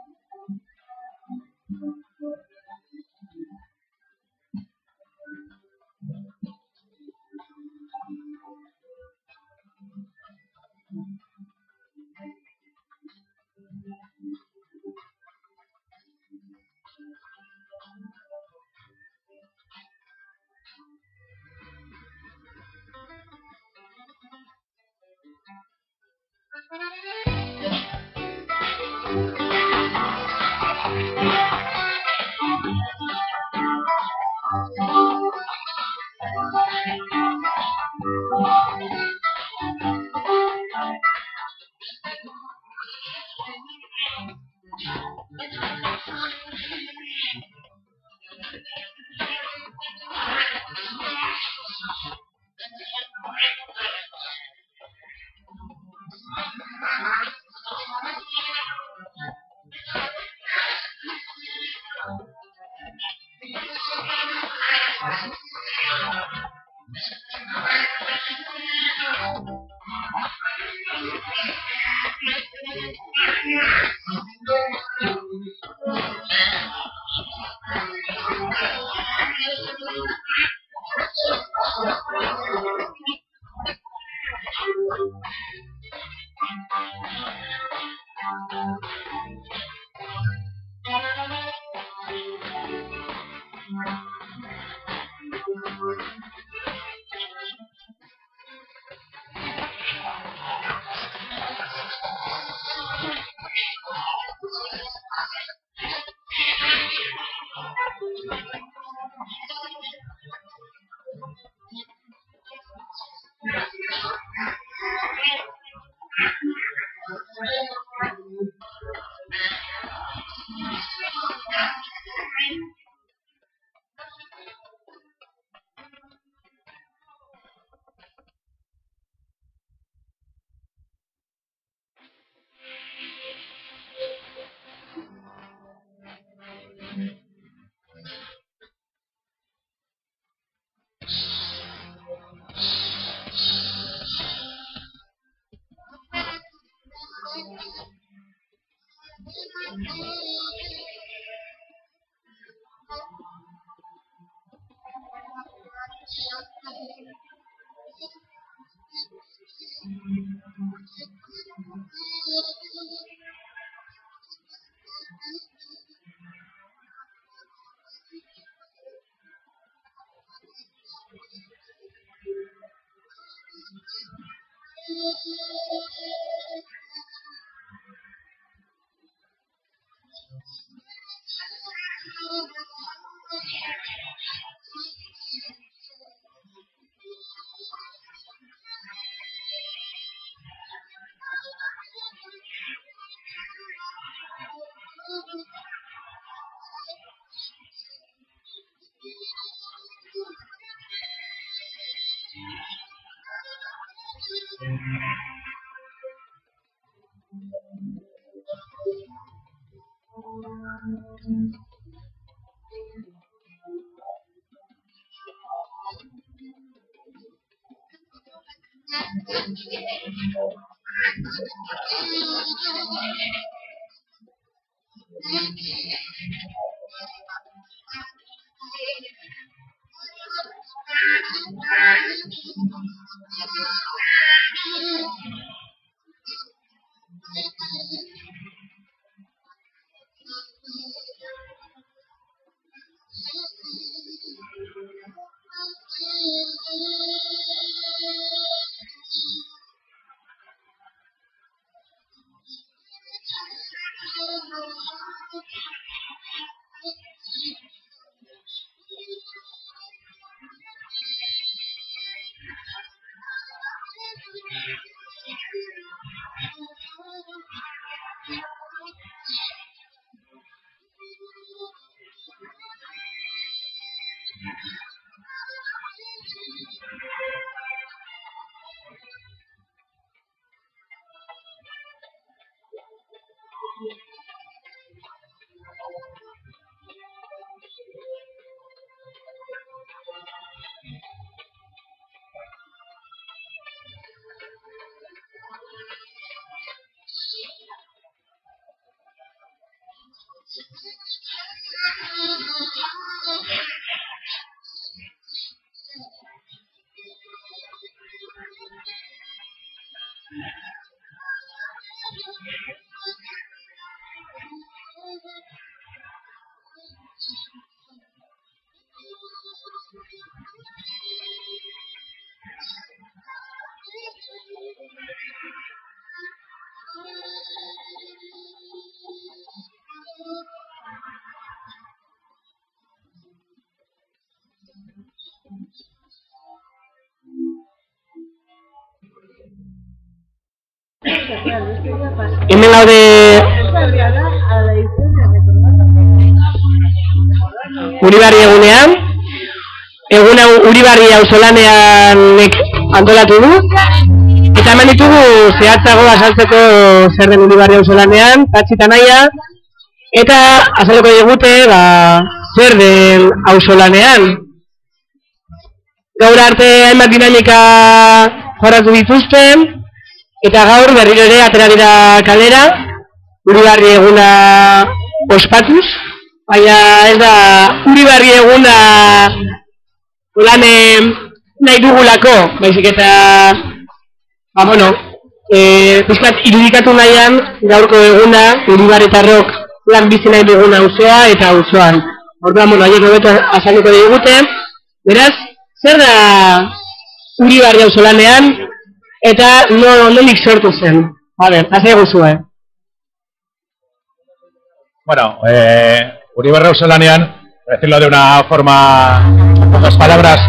Thank you. Hemen gaude Uribarri egunean. Egun hau Uribarri auzolanean nek antolatu du. Eta hemen ditugu zehatzago azaltzeko zer den Uribarri auzolanean, patxi eta naia. Eta azaleko digute, ba, zer den auzolanean. Gaur arte hainbat dinamika jorratu dituzten, eta gaur berriro ere atera dira kalera, Uribarri eguna ospatuz, baina ez da Uribarri eguna lan eh, nahi dugulako, baizik eta ba bueno, eh pizkat irudikatu nahian gaurko eguna Uribarritarrok lan bizi nahi duguna auzea eta auzoan. Orduan, bueno, haiek hobeto azalduko digute. Beraz, zer da Uribarri auzolanean eta no sortu zen? A ber, haze guzue. Bueno, eh, Uribarri Auzolanean, por decirlo de una forma, en pocas palabras,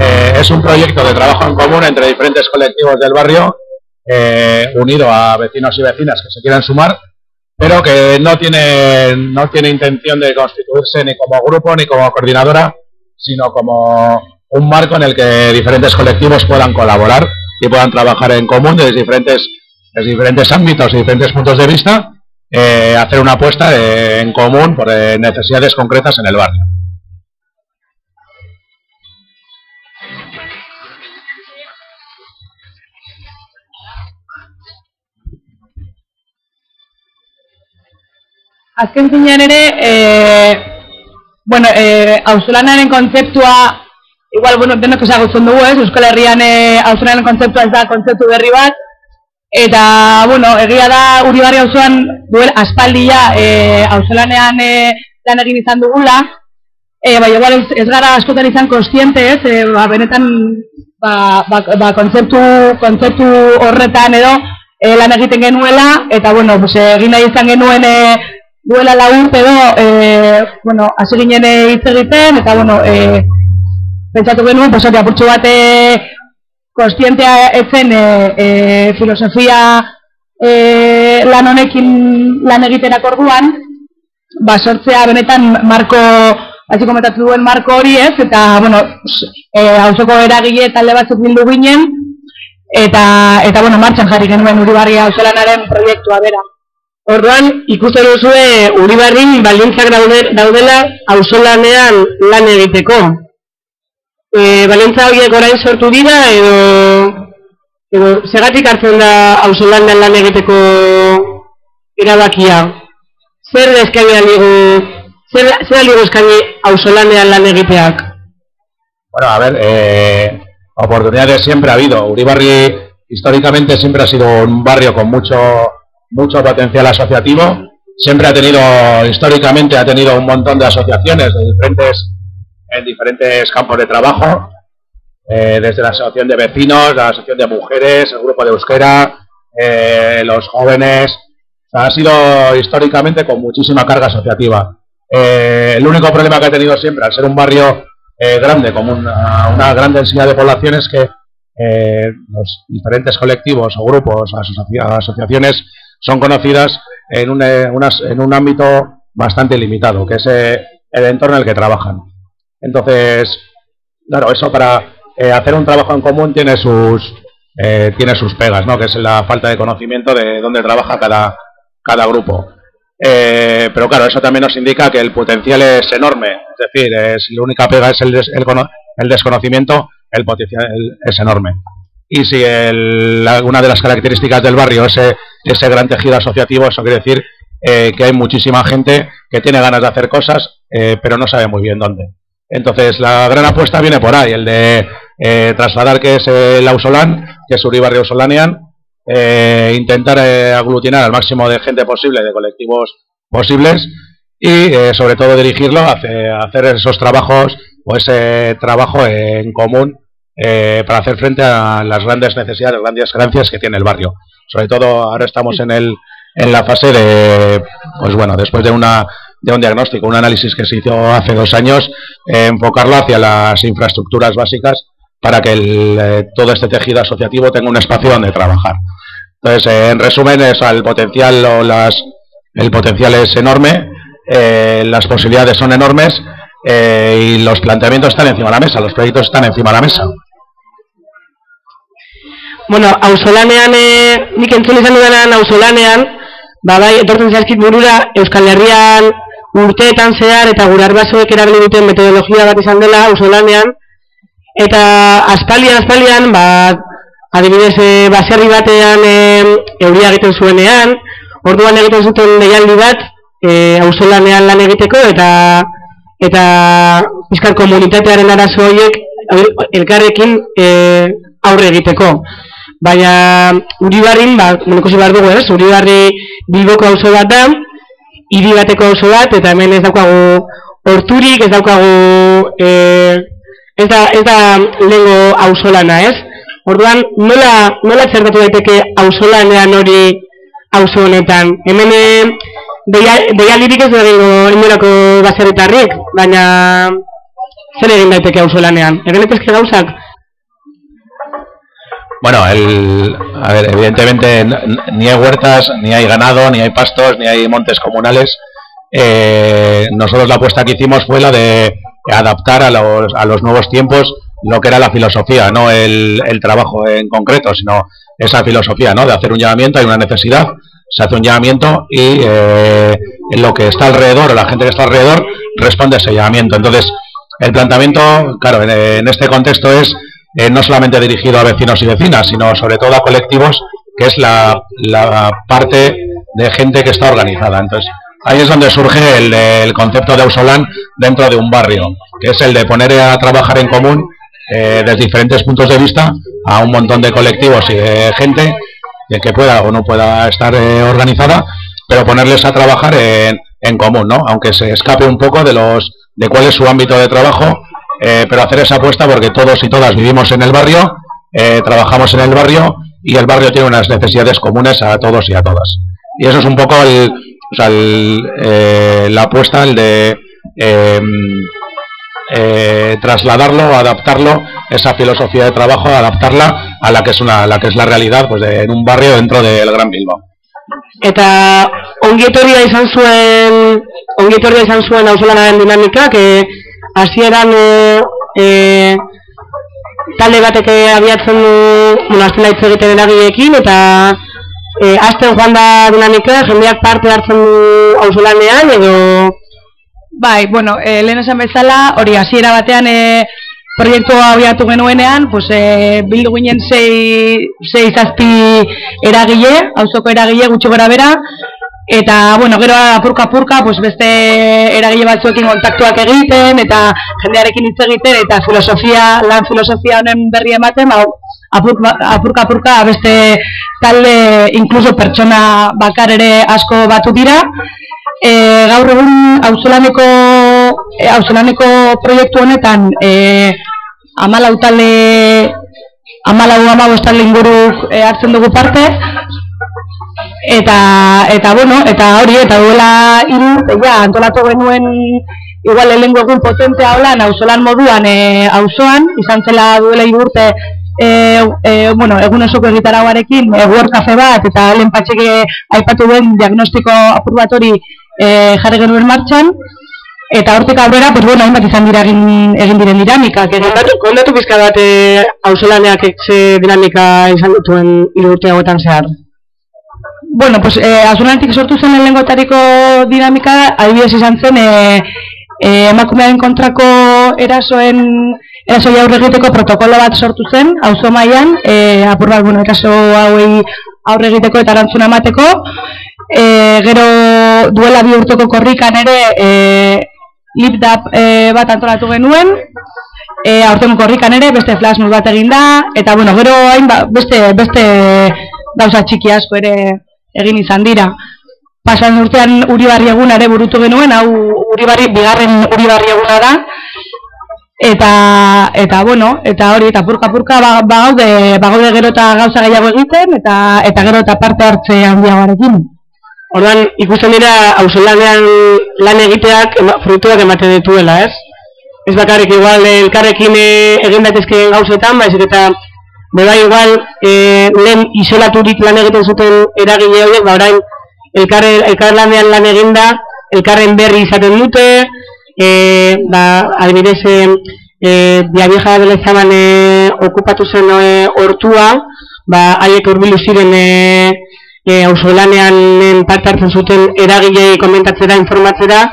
eh, es un proyecto de trabajo en común entre diferentes colectivos del barrio, eh, unido a vecinos y vecinas que se quieran sumar, pero que no tiene, no tiene intención de constituirse ni como grupo ni como coordinadora, sino como un marco en el que diferentes colectivos puedan colaborar y puedan trabajar en común desde diferentes, desde diferentes ámbitos y diferentes puntos de vista, eh, hacer una apuesta en común por eh, necesidades concretas en el barrio. Azken finean ere, e, bueno, e, auzolanaren kontzeptua, igual, bueno, denok ezagutzen dugu, ez, Euskal Herrian e, auzolanaren kontzeptua ez da kontzeptu berri bat, eta, bueno, egia da Uribarri auzoan duel aspaldia e, auzolanean e, lan egin izan dugula, e, bai, igual ez, ez gara askotan izan kostiente, ez, e, ba, benetan, ba, ba, ba, kontzeptu, kontzeptu horretan edo, e, lan egiten genuela, eta, bueno, pues, egin nahi izan genuen e, duela urte edo, e, bueno, hasi ginen hitz egiten, eta, bueno, e, pentsatu genuen, pues, hori, apurtxo bat e, kostientea etzen e, e, filosofia e, lan honekin lan egiterak orduan, ba, sortzea benetan marko, hasi komentatu duen marko hori ez, eta, bueno, e, hausoko eragile talde batzuk bildu ginen, eta, eta bueno, martxan jarri genuen Uribarri auzolanaren proiektua bera. Orduan, ikusten duzue Uribarrin baldintzak daude, daudela auzolanean lan egiteko. E, balintza horiek orain sortu dira edo, edo segatik hartzen da auzolanean lan egiteko erabakia. Zer eskaini aligu, zer, zer aligu eskaini auzolanean lan egiteak? Bueno, a ver, eh, oportunidades siempre ha habido. Uribarri históricamente siempre ha sido un barrio con mucho mucho potencial asociativo. Siempre ha tenido, históricamente, ha tenido un montón de asociaciones de diferentes, en diferentes campos de trabajo, eh, desde la asociación de vecinos, la asociación de mujeres, el grupo de euskera, eh, los jóvenes. Ha sido históricamente con muchísima carga asociativa. Eh, el único problema que ha tenido siempre, al ser un barrio eh, grande, con una, una gran densidad de población, es que los diferentes colectivos o grupos, asocia- asociaciones, son conocidas en un, unas- en un ámbito bastante limitado, que es el entorno en el que trabajan. Entonces, claro, eso para eh, hacer un trabajo en común tiene sus, eh, tiene sus pegas, ¿no? que es la falta de conocimiento de dónde trabaja cada, cada grupo. Eh, pero claro, eso también nos indica que el potencial es enorme, es decir, es, la única pega es el, des- el, cono- el desconocimiento, el potencial es enorme. Y si el- una de las características del barrio es ese, ese gran tejido asociativo, eso quiere decir eh, que hay muchísima gente que tiene ganas de hacer cosas, eh, pero no sabe muy bien dónde. Entonces, la gran apuesta viene por ahí, el de eh, trasladar que es el Ausolán, que es Uribarri Auzolanean, eh, intentar eh, aglutinar al máximo de gente posible, de colectivos posibles, y eh, sobre todo dirigirlo a hacer esos trabajos o ese trabajo en común eh, para hacer frente a las grandes necesidades, las grandes carencias que tiene el barrio. Sobre todo ahora estamos en, el, en la fase de, pues bueno, después de, una, de un diagnóstico, un análisis que se hizo hace dos años, eh, enfocarlo hacia las infraestructuras básicas para que el, eh, todo este tejido asociativo tenga un espacio donde trabajar. Entonces, en resumen, es, el potencial o las, el potencial es enorme, las posibilidades son enormes y los planteamientos están encima de la mesa, los proyectos están encima de la mesa. Bueno, auzolanean, nik entzun izan dudanean auzolanean, ba bai, etortzen zaizkit burura, Euskal Herrian urteetan zehar eta gure arbasoek erabili duten metodologia bat izan dela auzolanean, eta aspalian, aspalian, ba, adibidez, e, baserri batean e, euria egiten zuenean, orduan egiten zuten deialdi bat, e, auzolanean lan egiteko, eta eta bizkar komunitatearen arazo horiek elkarrekin e, aurre egiteko. Baina Uribarrin, ba, monokosi behar dugu, ez? Uribarri Bilboko auzo bat da, hiri bateko auzo bat, eta hemen ez daukagu horturik, ez daukagu e, ez da, ez da lengo auzolana, ez? Orduan, nola, nola txertatu daiteke auzolanean hori auzo honetan? Hemen deia lirik ez dago inolako baserritarrik, baina zer egin daiteke auzolanean? Egin daitezke gauzak? Bueno, el, a ver, evidentemente ni hay huertas, ni hay ganado, ni hay pastos, ni hay montes comunales. Eh, nosotros la apuesta que hicimos fue la de adaptar a los, a los nuevos tiempos lo que era la filosofía, no el, el trabajo en concreto, sino esa filosofía, ¿no? De hacer un llamamiento, hay una necesidad, se hace un llamamiento y eh, lo que está alrededor, o la gente que está alrededor, responde a ese llamamiento. Entonces, el planteamiento, claro, en este contexto es eh, no solamente dirigido a vecinos y vecinas, sino sobre todo a colectivos, que es la, la parte de gente que está organizada. Entonces, ahí es donde surge el, concepto de Ausolán dentro de un barrio, que es el de poner a trabajar en común eh, desde diferentes puntos de vista a un montón de colectivos y de gente que pueda o no pueda estar eh, organizada, pero ponerles a trabajar en, en común, ¿no? aunque se escape un poco de los de cuál es su ámbito de trabajo eh, pero hacer esa apuesta porque todos y todas vivimos en el barrio, eh, trabajamos en el barrio y el barrio tiene unas necesidades comunes a todos y a todas. Y eso es un poco el, o sea, el, eh, la apuesta, el de em, eh, trasladarlo, adaptarlo, esa filosofía de trabajo, adaptarla a la que es una, la que es la realidad, pues de, en un barrio dentro del Gran Bilbao. Eta ongi etorria izan zuen, ongi etorria izan zuen auzolanaren dinamika, que hasieran e, e, talde batek abiatzen du bueno, azten hitz egiten eragileekin eta e, azten joan da dinamika, jendeak parte hartzen du auzolanean edo? Bai, bueno, e, lehen esan bezala, hori hasiera batean e, proiektua abiatu genuenean, pues, e, bildu ginen zei, zei zazpi eragile, auzoko eragile gutxi gora bera, eta bueno, gero apurka apurka pues beste eragile batzuekin kontaktuak egiten eta jendearekin hitz egiten eta filosofia, lan filosofia honen berri ematen, ba, apurka, apurka apurka beste talde incluso pertsona bakar ere asko batu dira. E, gaur egun auzolaneko e, auzolaneko proiektu honetan e, 14 talde 14 15 talde e, hartzen dugu parte eta eta bueno, eta hori eta duela hiru ja antolatu genuen igual lehengo egun potentea hola auzolan moduan eh auzoan izan zela duela hiru urte E, e, bueno, egun osoko egitarauarekin e, Word Cafe bat eta lehen patxeke aipatu den diagnostiko apur bat hori e, jarri genuen martxan eta hortik aurrera, pues bueno, hainbat izan dira egin, egin diren dinamika Kondatu, kondatu pizka bat e, dinamika izan dutuen irurte hauetan zehar? Bueno, pues eh azurantik sortu zen lehengotariko dinamika, adibidez izan zen eh eh emakumearen kontrako erasoen eraso aurre egiteko protokolo bat sortu zen auzo mailan, eh apur bat bueno, eraso hauei aurre egiteko eta erantzuna emateko. E, gero duela bi urteko korrikan ere e, lipdap e, bat antolatu genuen, e, aurten korrikan ere beste flash bat egin da, eta bueno, gero hain ba, beste, beste gauza txiki asko ere egin izan dira. Pasan urtean Uribarri eguna ere burutu genuen, hau Uribarri bigarren Uribarri eguna da. eta eta bueno, eta hori eta purka purka ba, bagaude bagaude gero eta gauza gehiago egiten eta eta gero eta parte hartze handiagoarekin. Orduan, ikusten dira, auzolanean lan egiteak ema, fruituak ematen dituela, ez? Ez bakarrik igual elkarrekin eh, egin daitezkeen gauzetan, baizik eta beba igual e, lehen isolaturik lan egiten zuten eragile horiek, ba orain elkarre, elkarlanean lan eginda, elkarren berri izaten dute, e, ba, adibidez, e, e, Biabieja dela izaban e, okupatu zen e, hortua, ba, haiek urbilu ziren e, e, auzolanean parte hartzen zuten eragile komentatzera, informatzera,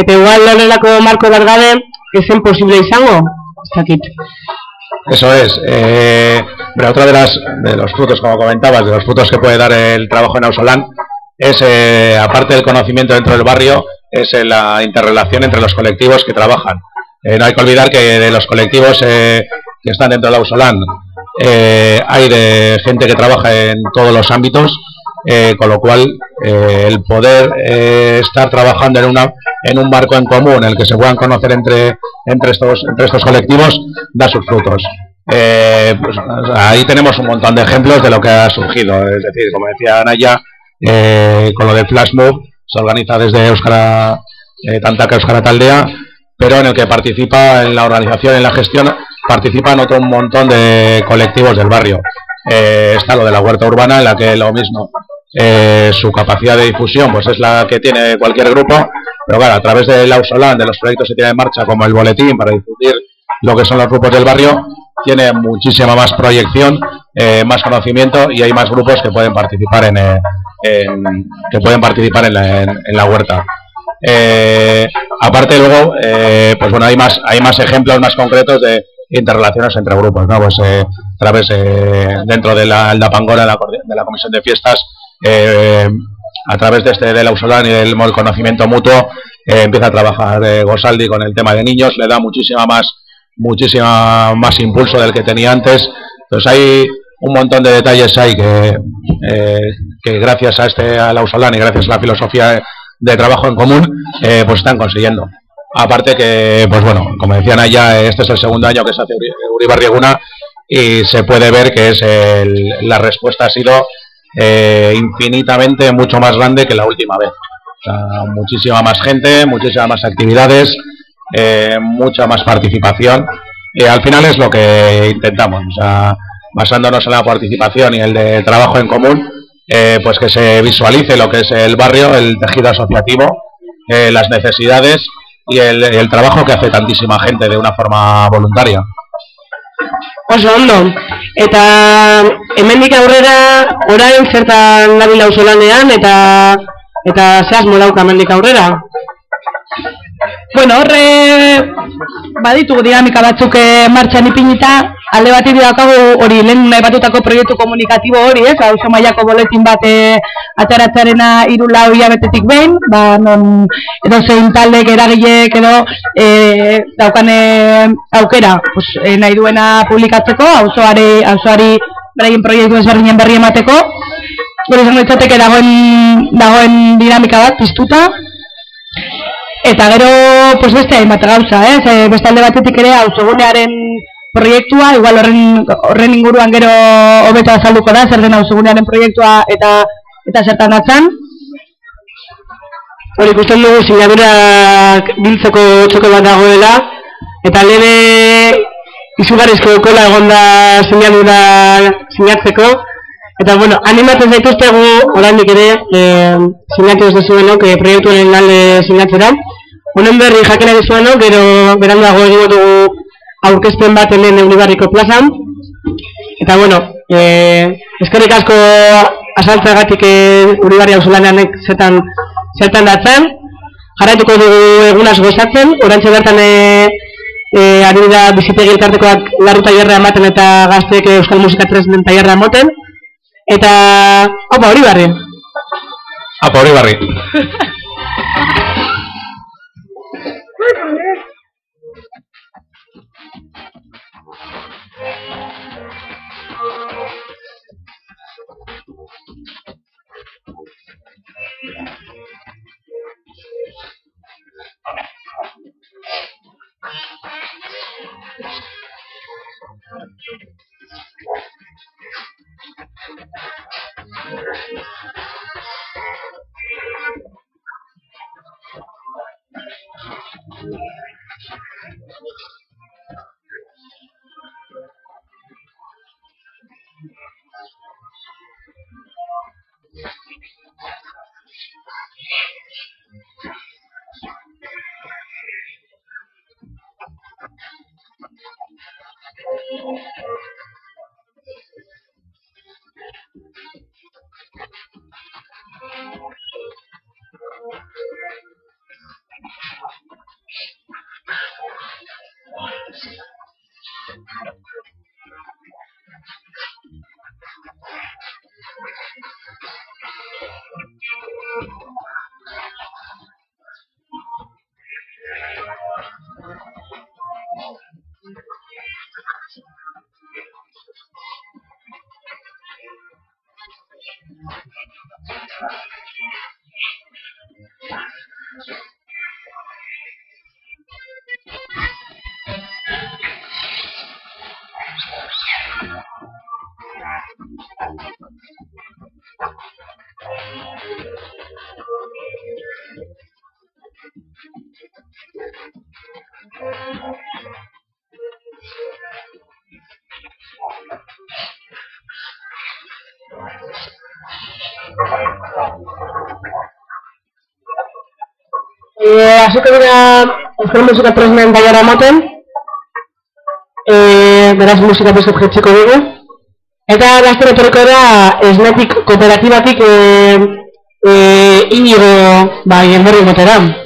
eta igual horrelako marko bat gabe, ezen posible izango, ez dakit. Eso es. Eh, pero otra de, las, de los frutos, como comentabas, de los frutos que puede dar el trabajo en Ausolán, es, eh, aparte del conocimiento dentro del barrio, es eh, la interrelación entre los colectivos que trabajan. Eh, no hay que olvidar que de los colectivos eh, que están dentro del Ausolán eh, hay de gente que trabaja en todos los ámbitos, eh, con lo cual eh, el poder eh, estar trabajando en, una, en un marco en común en el que se puedan conocer entre, entre, estos, entre estos colectivos da sus frutos. Eh, pues, ahí tenemos un montón de ejemplos de lo que ha surgido, es decir, como decía Naya, eh, con lo de Flash Move, se organiza desde Euskara, Tantaka Euskara Taldea, pero en el que participa en la organización, en la gestión, participan otro montón de colectivos del barrio. Eh, está lo de la huerta urbana, en la que lo mismo, eh, su capacidad de difusión pues es la que tiene cualquier grupo, pero claro, a través del Ausolan, de los proyectos que tiene en marcha, como el boletín, para difundir lo que son los grupos del barrio, tiene muchísima más proyección, eh, más conocimiento y hay más grupos que pueden participar en, eh, que pueden participar en la, en- la huerta. Eh, aparte luego, eh, pues bueno, hay más, hay más ejemplos más concretos de interrelaciones entre grupos, ¿no? Pues eh, a través, dentro de la, la de la, de la Comisión de Fiestas, eh, a través de este del Ausolán y del conocimiento mutuo, eh, empieza a trabajar eh, Gosaldi con el tema de niños, le da muchísima más, muchísima más impulso del que tenía antes. Entonces hay un montón de detalles ahí que, eh, que gracias a este al Ausolán y gracias a la filosofía de, trabajo en común, eh, pues están consiguiendo. Aparte que, pues bueno, como decían allá, este es el segundo año que se hace Uri- Uribarri Eguna y se puede ver que es la respuesta ha sido eh, infinitamente mucho más grande que la última vez. Muchísima más gente, muchísimas más actividades, eh, mucha más participación y al final es lo que intentamos, o sea, basándonos en la participación y el de trabajo en común, eh, pues que se visualice lo que es el barrio, el tejido asociativo, eh, las necesidades y el, trabajo que hace tantísima gente de una forma voluntaria. Oso ondo. Eta hemendik aurrera orain zertan dabil auzolanean eta eta zehaz molauka hemendik aurrera. Bueno, horre baditugu dinamika batzuk eh, martxan ipinita, alde batetik daukagu hori lehen batutako proiektu komunikatibo hori, ez? Auzo mailako boletin bat eh, ateratzearena hiru lau hilabetetik behin, ba non edo zein taldek eragilek edo eh, daukane aukera, pues, eh, nahi duena publikatzeko, auzoari auzoari beraien proiektu ezberdinen berri emateko. Gure izango litzateke dagoen dagoen dinamika bat piztuta, Eta gero, pues beste hainbat gauza, eh? Beste alde batetik ere auzogunearen proiektua, igual horren, horren inguruan gero hobeto azalduko da, zer den auzogunearen proiektua eta eta zertan datzan. Hori ikusten dugu sinadurak biltzeko txoko bat dagoela eta lebe izugarrizko kola egonda sinadura sinatzeko eta bueno, animatzen zaituztegu oraindik ere eh, sinatu ez dezuenok eh, proiektuaren alde sinatzera honen berri jakena dezuenok gero berandago egingo dugu aurkezpen bat hemen Euribarriko plazan eta bueno, eh, eskerrik asko asaltzagatik eh, Uribarri auzolaneanek zetan zertan datzen, jarraituko dugu egunaz gozatzen, orantxe bertan e, e, ari da bizitegi elkartekoak larru tailerra ematen eta gazteek euskal musika tresnen tailerra ematen, eta opa hori barri. Apa, hori barri. (laughs) Eh, hasiko dira euskal musika tresnen baiara ematen. Eh, beraz musika pizkot jetziko dugu. Eta laster etorriko da esnetik kooperatibatik eh, eh, inigo bai enberri motera.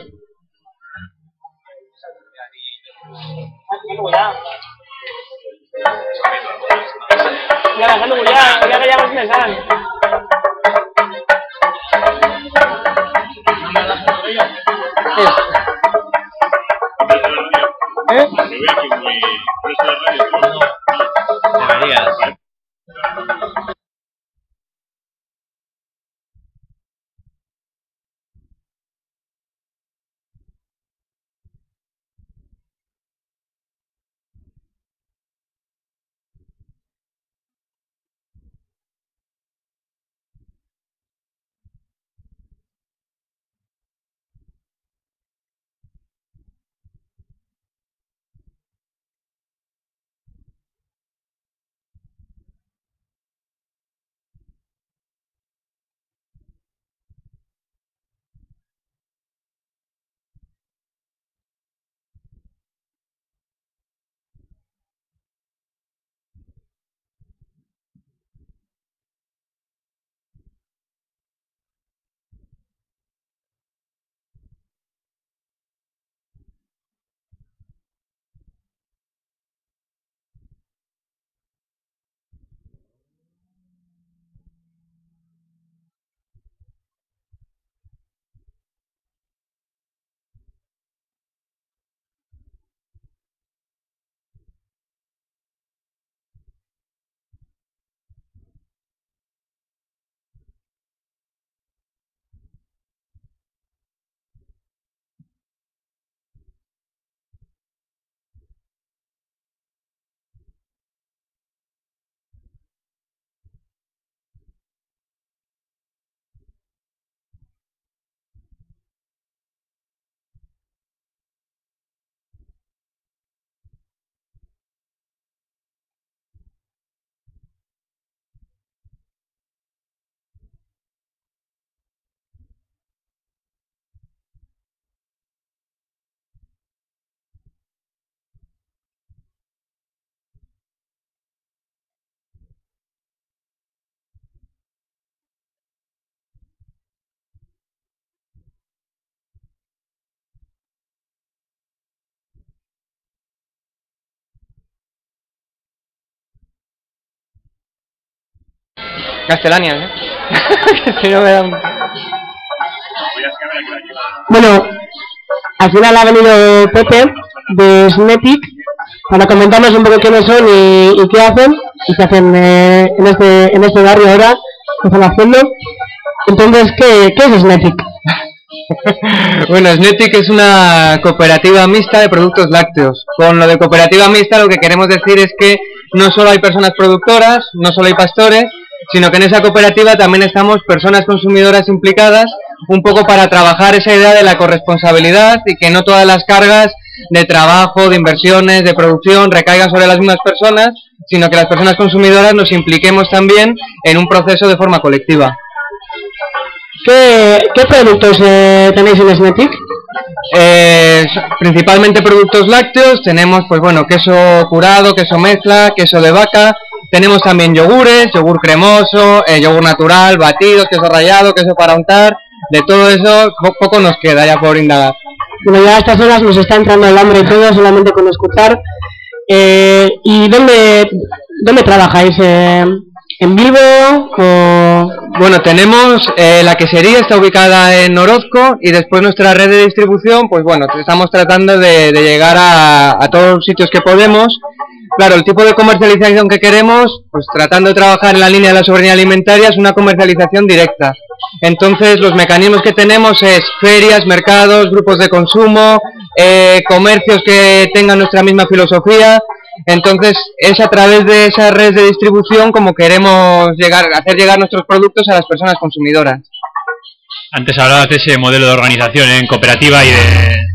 Castellanian, ¿eh? Que si no me dan... Bueno, al final ha venido Pepe de Snetic para comentarnos un poco quiénes son y, y qué hacen y qué hacen eh, en, este, en este barrio ahora, qué están haciendo. Entonces, ¿qué, qué es Snetic? (laughs) Bueno, Snetic es una cooperativa mixta de productos lácteos. Con lo de cooperativa mixta lo que queremos decir es que no solo hay personas productoras, no solo hay pastores, sino que en esa cooperativa también estamos personas consumidoras implicadas, un poco para trabajar esa idea de la corresponsabilidad y que no todas las cargas de trabajo, de inversiones, de producción recaigan sobre las mismas personas, sino que las personas consumidoras nos impliquemos también en un proceso de forma colectiva. ¿Qué, qué productos eh, tenéis en Snetic? Eh, principalmente productos lácteos, tenemos pues bueno, queso curado, queso mezcla, queso de vaca, tenemos también yogures, yogur cremoso, eh, yogur natural, batidos, queso rallado, queso para untar, de todo eso po- poco nos queda ya por indagar. Bueno, ya a estas horas nos está entrando el hambre y todo, solamente con escuchar. Eh, ¿Y dónde, dónde trabajáis? Eh, ¿En Bilbo? O... Bueno, tenemos eh, la quesería, está ubicada en Orozco y después nuestra red de distribución, pues bueno, estamos tratando de, de llegar a, a todos los sitios que podemos. Claro, el tipo de comercialización que queremos, pues tratando de trabajar en la línea de la soberanía alimentaria, es una comercialización directa. Entonces, los mecanismos que tenemos es ferias, mercados, grupos de consumo, eh, comercios que tengan nuestra misma filosofía. Entonces, es a través de esa red de distribución como queremos llegar, hacer llegar nuestros productos a las personas consumidoras. Antes hablabas de ese modelo de organización en cooperativa y de,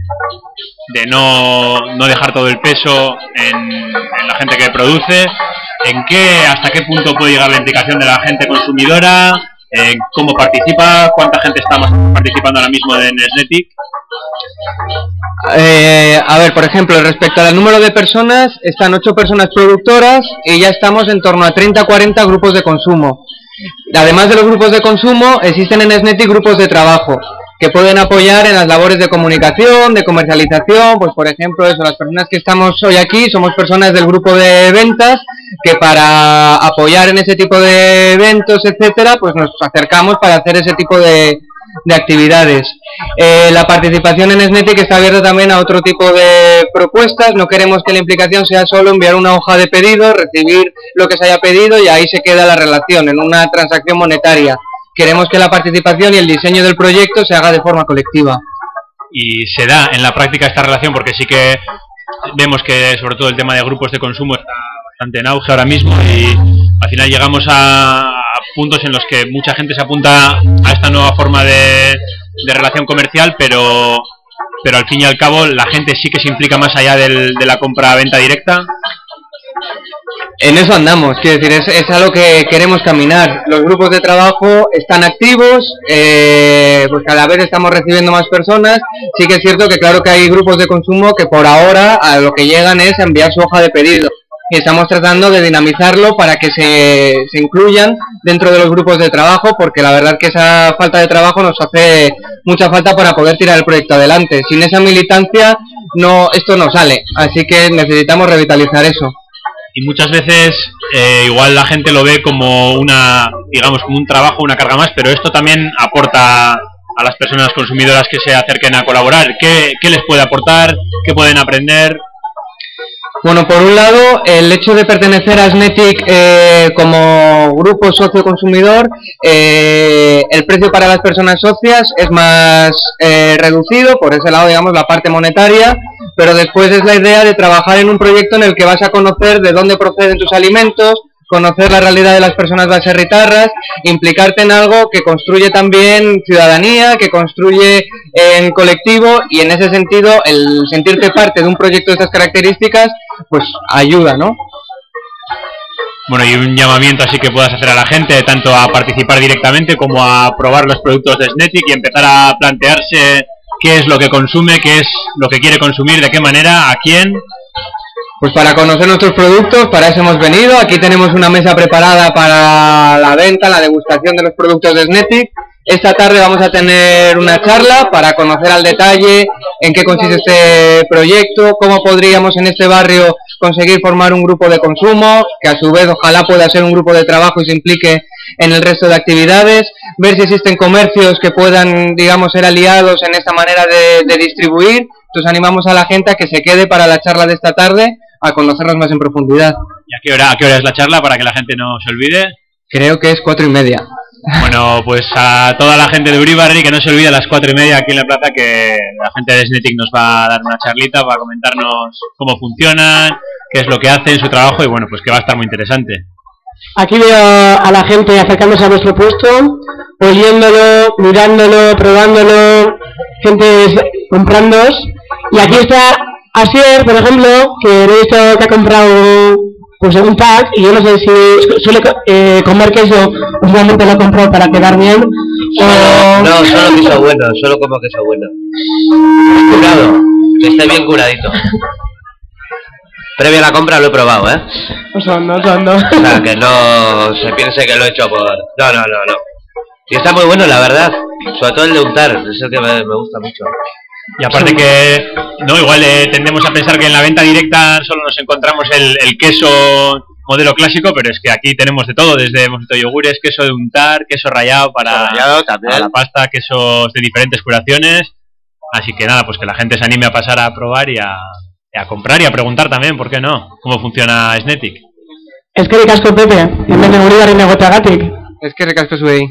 de no, no dejar todo el peso en, en la gente que produce. ¿En qué, hasta qué punto puede llegar la implicación de la gente consumidora? ¿En ¿Cómo participa? ¿Cuánta gente está participando ahora mismo en Snetic? Eh, a ver, por ejemplo, respecto al número de personas, están 8 personas productoras y ya estamos en torno a 30-40 grupos de consumo. Además de los grupos de consumo, existen en Snetic grupos de trabajo que pueden apoyar en las labores de comunicación, de comercialización, pues por ejemplo, eso, las personas que estamos hoy aquí somos personas del grupo de ventas que para apoyar en ese tipo de eventos, etcétera, pues nos acercamos para hacer ese tipo de, de actividades. Eh, la participación en Snetic está abierta también a otro tipo de propuestas. No queremos que la implicación sea solo enviar una hoja de pedido, recibir lo que se haya pedido y ahí se queda la relación, en una transacción monetaria. Queremos que la participación y el diseño del proyecto se haga de forma colectiva. Y se da en la práctica esta relación porque sí que vemos que sobre todo el tema de grupos de consumo está bastante en auge ahora mismo y al final llegamos a puntos en los que mucha gente se apunta a esta nueva forma de, relación comercial, pero, pero al fin y al cabo la gente sí que se implica más allá de la compra-venta directa. En eso andamos, quiero decir, es, es a lo que queremos caminar. Los grupos de trabajo están activos, eh, pues cada vez estamos recibiendo más personas. Sí que es cierto que claro que hay grupos de consumo que por ahora a lo que llegan es a enviar su hoja de pedido. Y estamos tratando de dinamizarlo para que se, se incluyan dentro de los grupos de trabajo, porque la verdad que esa falta de trabajo nos hace mucha falta para poder tirar el proyecto adelante. Sin esa militancia no esto no sale, así que necesitamos revitalizar eso y muchas veces eh, igual la gente lo ve como una, digamos, como un trabajo, una carga más, pero esto también aporta a las personas consumidoras que se acerquen a colaborar. ¿Qué, qué les puede aportar? ¿Qué pueden aprender? Bueno, por un lado, el hecho de pertenecer a Snetic eh, como grupo socio consumidor, eh, el precio para las personas socias es más eh, reducido, por ese lado, digamos, la parte monetaria, pero después es la idea de trabajar en un proyecto en el que vas a conocer de dónde proceden tus alimentos, conocer la realidad de las personas baserritarras, implicarte en algo que construye también ciudadanía, que construye en colectivo y en ese sentido el sentirte parte de un proyecto de estas características pues ayuda, ¿no? Bueno, y un llamamiento así que puedas hacer a la gente, tanto a participar directamente como a probar los productos de Snetic y empezar a plantearse qué es lo que consume, qué es lo que quiere consumir, de qué manera, a quién. Pues para conocer nuestros productos, para eso hemos venido. Aquí tenemos una mesa preparada para la venta, la degustación de los productos de Snetic. Esta tarde vamos a tener una charla para conocer al detalle en qué consiste este proyecto, cómo podríamos en este barrio conseguir formar un grupo de consumo, que a su vez ojalá pueda ser un grupo de trabajo y se implique en el resto de actividades, ver si existen comercios que puedan, digamos, ser aliados en esta manera de, de distribuir. Entonces animamos a la gente a que se quede para la charla de esta tarde, a conocernos más en profundidad. ¿Y a qué hora, a qué hora es la charla para que la gente no se olvide? Creo que es cuatro y media. Bueno, pues a toda la gente de Uribarri que no se olvide a las cuatro y media aquí en la plaza que la gente de Snetic nos va a dar una charlita para comentarnos cómo funcionan, qué es lo que hacen, su trabajo y bueno, pues que va a estar muy interesante. Aquí veo a la gente acercándose a vuestro puesto, oyéndolo, mirándolo, probándolo, gente comprándos. Y aquí está Asier, por ejemplo, que he visto que ha comprado pues un pack y yo no sé si suele eh, comer queso, últimamente lo ha comprado para quedar bien. O... No, solo queso bueno, solo como queso bueno. Curado, que esté bien curadito. Previo a la compra lo he probado, ¿eh? Son, no, son, no. O sea, que no se piense que lo he hecho por... No, no, no, no. Y está muy bueno, la verdad. Sobre todo el de untar, es el que me, me gusta mucho. Y aparte que, no, igual eh, tendemos a pensar que en la venta directa solo nos encontramos el, el queso modelo clásico, pero es que aquí tenemos de todo, desde hemos visto yogures, queso de untar, queso rallado para, Rallado para la pasta, quesos de diferentes curaciones. Así que nada, pues que la gente se anime a pasar a probar y a, a comprar y a preguntar también, ¿por qué no? ¿Cómo funciona Snetic? Eskerrik asko Pepe, hemen uribarri negoteagatik. Eskerrik asko zuei.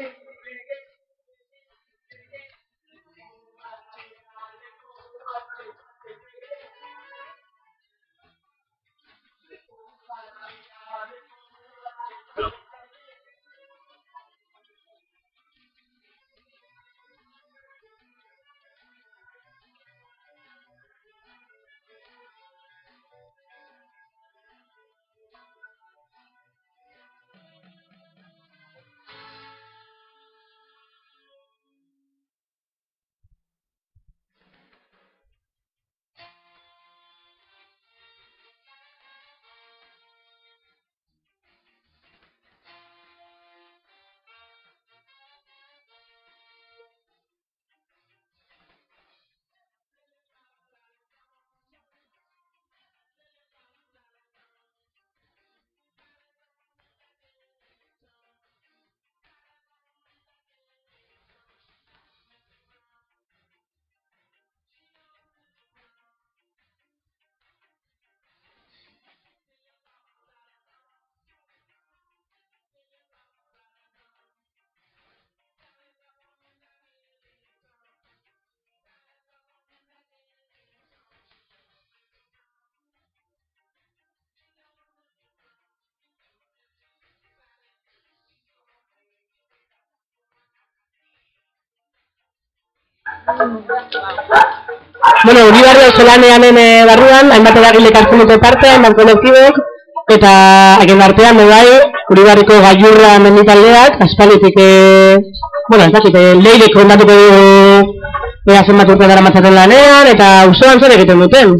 faith Bueno, Uribarri auzolanean e, barruan, hainbat eragilek hartzen dute parte, hainbat kolektibok, eta haien artean, bai, Uribarriko gailurra menditaldeak, aspalitik, e, bueno, ez dakit, e, leirek ondatuko dugu ea zenbat urte dara matzaten lanean, eta auzoan zer egiten duten.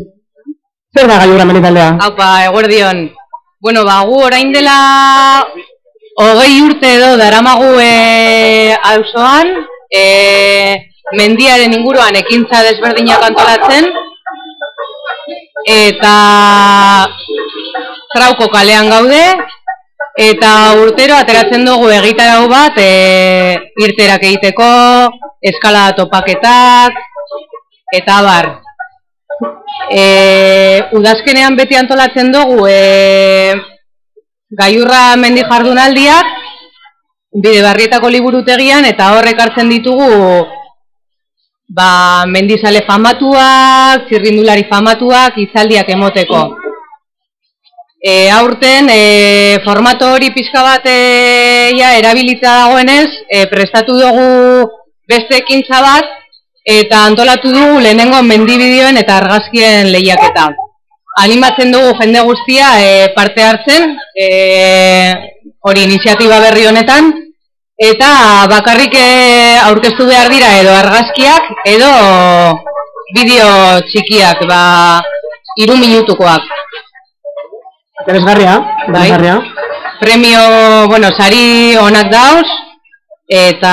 Zer da gailurra menditaldea? Haupa, eguerdion. Bueno, ba, gu orain dela hogei urte edo daramagu e, auzoan, e, mendiaren inguruan ekintza desberdinak antolatzen, eta trauko kalean gaude, eta urtero ateratzen dugu egitarau bat e, irterak egiteko, eskala topaketak, eta bar. E, udazkenean beti antolatzen dugu e, gaiurra mendi jardunaldiak, bide barrietako liburutegian, eta horrek hartzen ditugu ba, mendizale famatuak, txirrindulari famatuak, izaldiak emoteko. E, aurten, e, formato hori pixka bat e, ja, erabilitza dagoenez, e, prestatu dugu beste ekintza bat, eta antolatu dugu lehenengo mendibideoen eta argazkien lehiaketa. Animatzen dugu jende guztia e, parte hartzen, e, hori iniziatiba berri honetan, eta bakarrik e, aurkeztu behar dira edo argazkiak edo bideo txikiak, ba, iru minutukoak. Interesgarria, interesgarria. Bai. Premio, bueno, sari onak dauz, eta...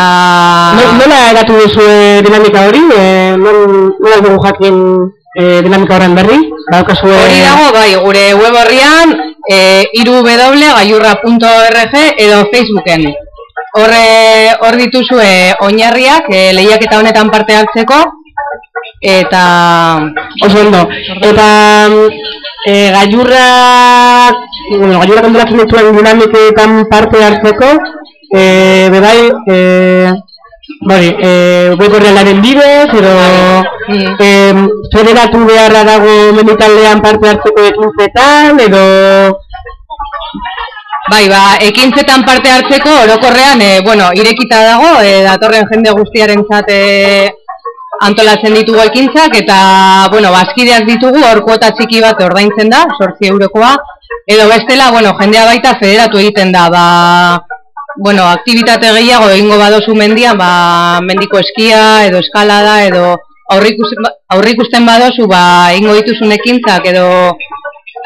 No, nola eratu duzu e, dinamika hori? E, nola dugu jakin e, dinamika horren berri? Baukazue... Hori dago, bai, gure web horrian, e, irubw.gaiurra.org edo Facebooken. Horre, hor dituzue oinarriak, e, lehiaketa honetan parte hartzeko, eta... Oso ondo. Eta e, gaiurra, bueno, gaiurra konturatzen dituen dinamiketan parte hartzeko, e, bebai, e, bari, e, web horrealaren bidez, edo e, federatu beharra dago menitaldean parte hartzeko ekintzetan, edo... Bai, ba, ekintzetan parte hartzeko orokorrean, e, bueno, irekita dago, e, datorren jende guztiaren zate antolatzen ditugu ekintzak eta bueno, bazkideak ditugu hor kuota txiki bat ordaintzen da, 8 eurokoa edo bestela, bueno, jendea baita federatu egiten da, ba bueno, aktivitate gehiago egingo badozu mendian, ba mendiko eskia edo eskalada edo aurrikusten badozu, ba egingo dituzun ekintzak edo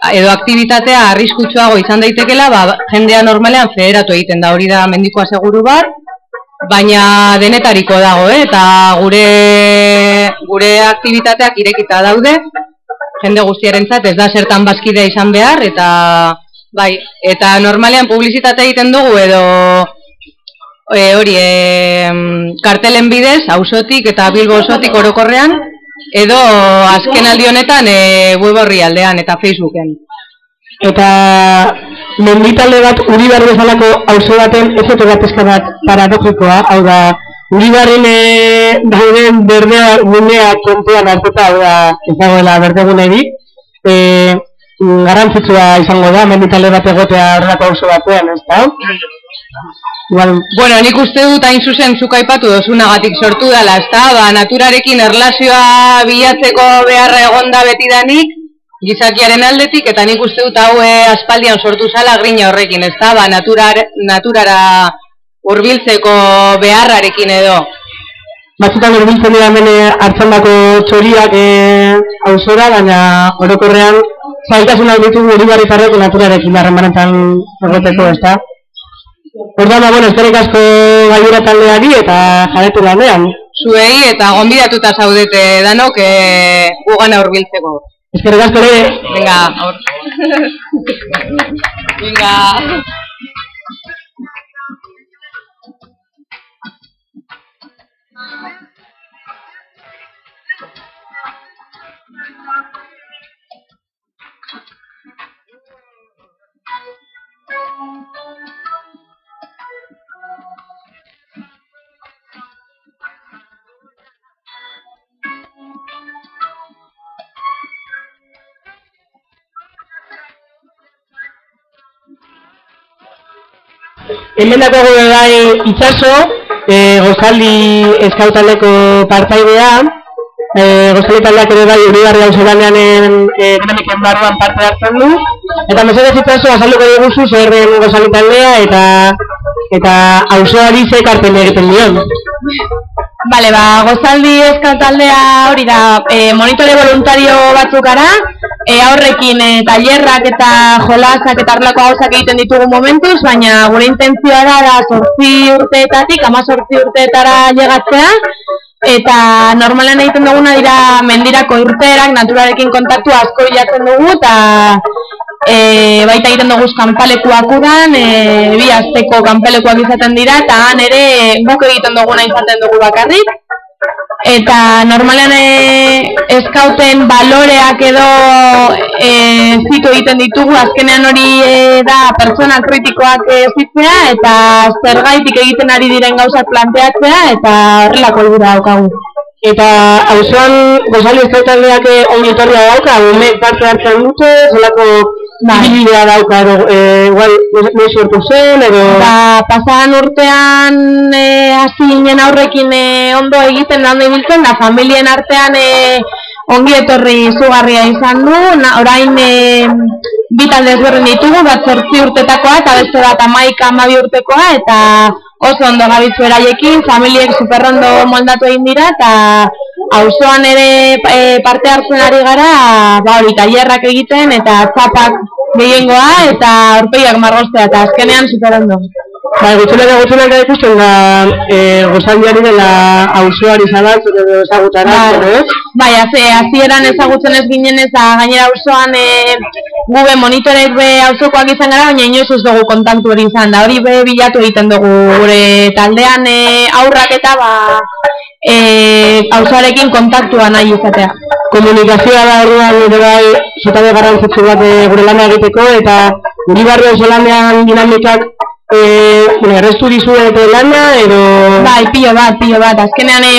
edo aktivitatea arriskutsuago izan daitekela, ba jendea normalean federatu egiten da. Hori da mendikoa seguru bat baina denetariko dago, eh? eta gure gure aktivitateak irekita daude, jende guztiarentzat ez da zertan bazkidea izan behar, eta bai, eta normalean publizitate egiten dugu edo e, hori e, kartelen bidez, ausotik eta bilbo osotik orokorrean, edo azken aldi honetan e, web horri aldean eta Facebooken. Eta menditalde bat Uribar bezalako auzo baten ez ote bat bat paradogikoa, hau da Uribarren eh dauden berdea gunea kontuan hartuta, hau da ez dagoela berdegunerik. Eh garrantzitsua izango da menditalde bat egotea horrelako auzo batean, ezta? Igual, bueno, nik uste dut hain zuzen zuk aipatu dozunagatik sortu dela, ezta? Ba, naturarekin erlazioa bilatzeko beharra egonda betidanik, gizakiaren aldetik eta nik uste dut hau eh, aspaldian sortu zala grina horrekin, ez da, ba, naturar, naturara hurbiltzeko beharrarekin edo. Batzutan hurbiltzen dira mene hartzen dako txoriak e, hausora, baina orokorrean zaitasun hau ditugu hori barri naturarekin darren banetan egoteko, ez da. Orduan, ba, bueno, esperik asko gaiura taldeari eta jaretu lanean. Zuei eta gonbidatuta zaudete danok e, gugana hurbiltzeko. Eskerrik asko ere. Venga, aur. Venga. Hemen dago gure bai itxaso, e, gozaldi eskautaleko partaidea, e, gozaldi taldeak ere bai uribarri hau zelanean e, dinamiken barruan parte hartzen du, eta mesedez itxaso azalduko diguzu zer den gozaldi taldea eta eta auzoari ze karpen egiten dion. Bale, ba, gozaldi eskataldea hori da, e, monitore voluntario batzuk ara, e, aurrekin e, tailerrak eta jolasak eta arlako gauzak egiten ditugu momentuz, baina gure intentzioa da, da sortzi urteetatik, ama sortzi urteetara llegatzea, eta normalen egiten duguna dira mendirako urteerak, naturarekin kontaktu asko bilatzen dugu, eta e, baita egiten dugu kanpalekuak udan, e, bi azteko kanpalekuak izaten dira, eta han ere guk egiten duguna izaten dugu bakarrik. Eta normalean e, eskauten baloreak edo e, zitu egiten ditugu, azkenean hori e, da pertsona kritikoak e, zitzea, eta zergaitik egiten ari diren gauzak planteatzea, eta horrelako helburu daukagu. Eta auzoan gozali ez taldeak eh, ongi etorria dauka, umek parte hartzen dute, zelako ibilbidea dauka, edo, eh, igual, no sortu zen, edo... Ba, pasadan urtean e, hasi ginen aurrekin e, ondo egiten da ondo ibiltzen, da familien artean e, ongi etorri izugarria izan du, na, orain e, bi talde ezberdin ditugu, bat zortzi urtetakoa eta beste bat amaika amabi urtekoa, eta oso ondo gabitzu eraiekin, familiek superrondo moldatu egin dira, eta auzoan ere e, parte hartzen ari gara, ba hori, tailerrak egiten, eta zapak gehiengoa, eta orpeiak margostea, eta azkenean superondo. Ba, gutxunak eta gutxunak da ikusten da e, gozaldiari dela auzoari zabaltzen edo ezagutara, Bai. ez? Bai, hasieran ezagutzen ez ginen ez, da gainera auzoan e, gube monitorek be auzokoak izan gara, baina inoiz ez dugu kontaktu hori izan da, hori be bilatu egiten dugu gure taldean e, aurrak eta ba, e, auzoarekin kontaktua nahi izatea. Komunikazioa da orduan ere bai zutabe garrantzitsu bat eh, gure lana egiteko eta guri barrio zelanean dinamikak eh, errestu dizuete lana edo... Bai, pilo bat, pilo bat. Azkenean e,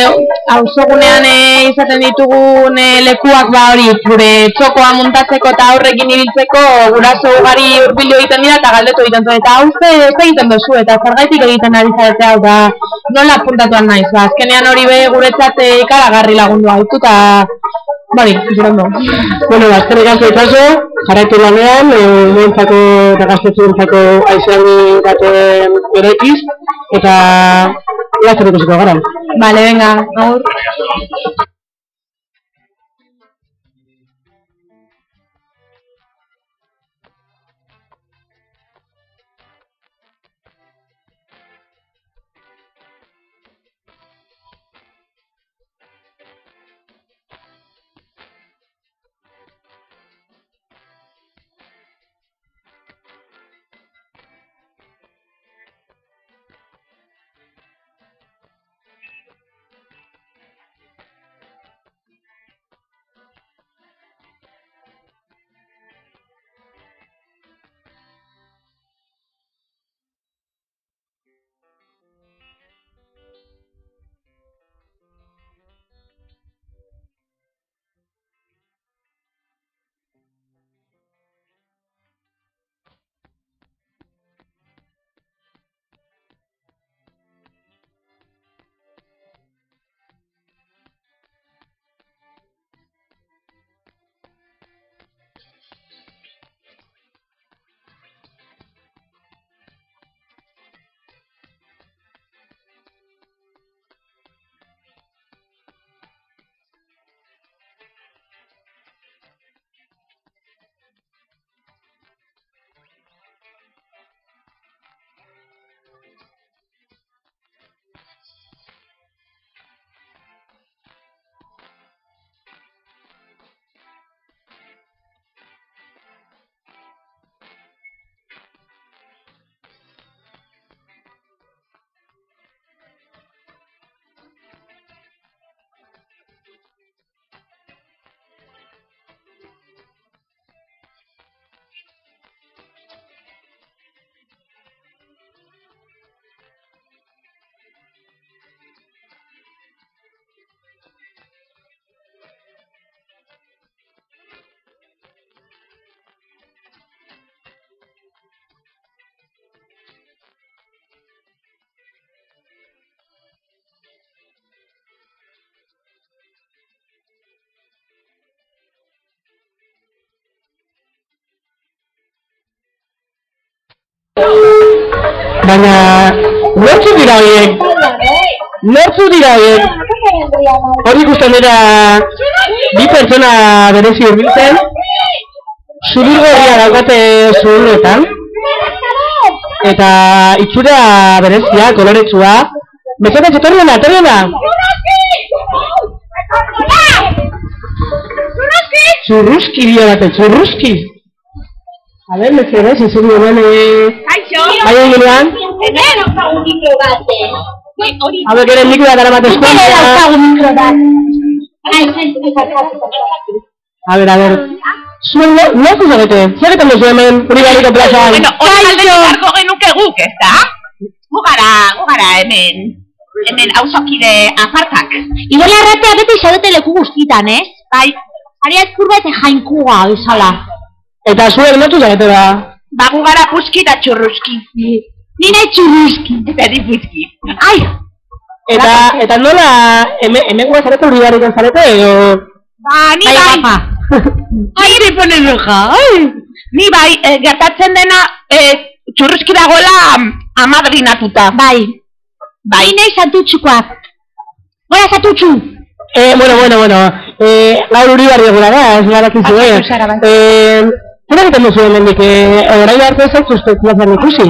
auzogunean e, izaten ditugun e, lekuak ba hori, gure txokoa muntatzeko eta aurrekin ibiltzeko guraso ugari hurbildu egiten dira eta galdetu egiten dut. Eta hau ze, ze egiten duzu eta zergaitik egiten ari zarete hau da nola puntatuan naiz. Ba, azkenean hori be guretzat ikaragarri lagundu hautu eta Bari, zurondo. Bueno, ba, azkenik asko itxaso, jarraitu lanean, e, umentzako eta gaztetxuentzako aizealdi baten berekiz, eta lazer ikusiko gara. Vale, venga, aur. Baina, nortzu dira horiek? Nortzu dira horiek? Hori ikusten dira bi pertsona berezi urbiltzen, zururgorria daukate zuhurretan, eta itxura berezia, koloretsua, Bezata, etorri da, etorri da! Zurruski dio bate, zurruski! A ver, me quedé, si hemen, eh... Kaixo! Bai, eginean? Hemen daukagu mikro bat, eh? Bai, hori. A ver, gero mikroa dara bat Hemen daukagu mikro bat. Ai, A ver, a ver. Zuen, no, no zuzagete? Zer egiten duzu hemen, uri barriko plazan? Bueno, hori alde beharko genuke guk, ez da? Gu gara, gu gara hemen. hemen hausokide apartak. Idola erratea beti zaudete leku guztitan, ez? Bai, ari ezkurba eta jainkua, bezala. Eta zuek notu zarete ba? Bagu gara puski eta txurruski. Ni nahi txurruski. Eta di puski. Ai! Eta, eta nola, eme, emegua zarete uri garriken zarete, edo... Ba, ni Bai, bai. (laughs) Ai, te pones roja. Ai. Ni bai, eh, gertatzen dena eh, txurruski dagoela am, amadrinatuta. Bai. Bai. Ni nahi santutxukoak. Gora santutxu. Eh, bueno, bueno, bueno, eh, gaur uri barri egura da, ez gara kizu, eh? Barkatu, Sara, bai. Eh, zer egiten duzu hemendik, eh, orain arte ez zaituzte plazan ikusi?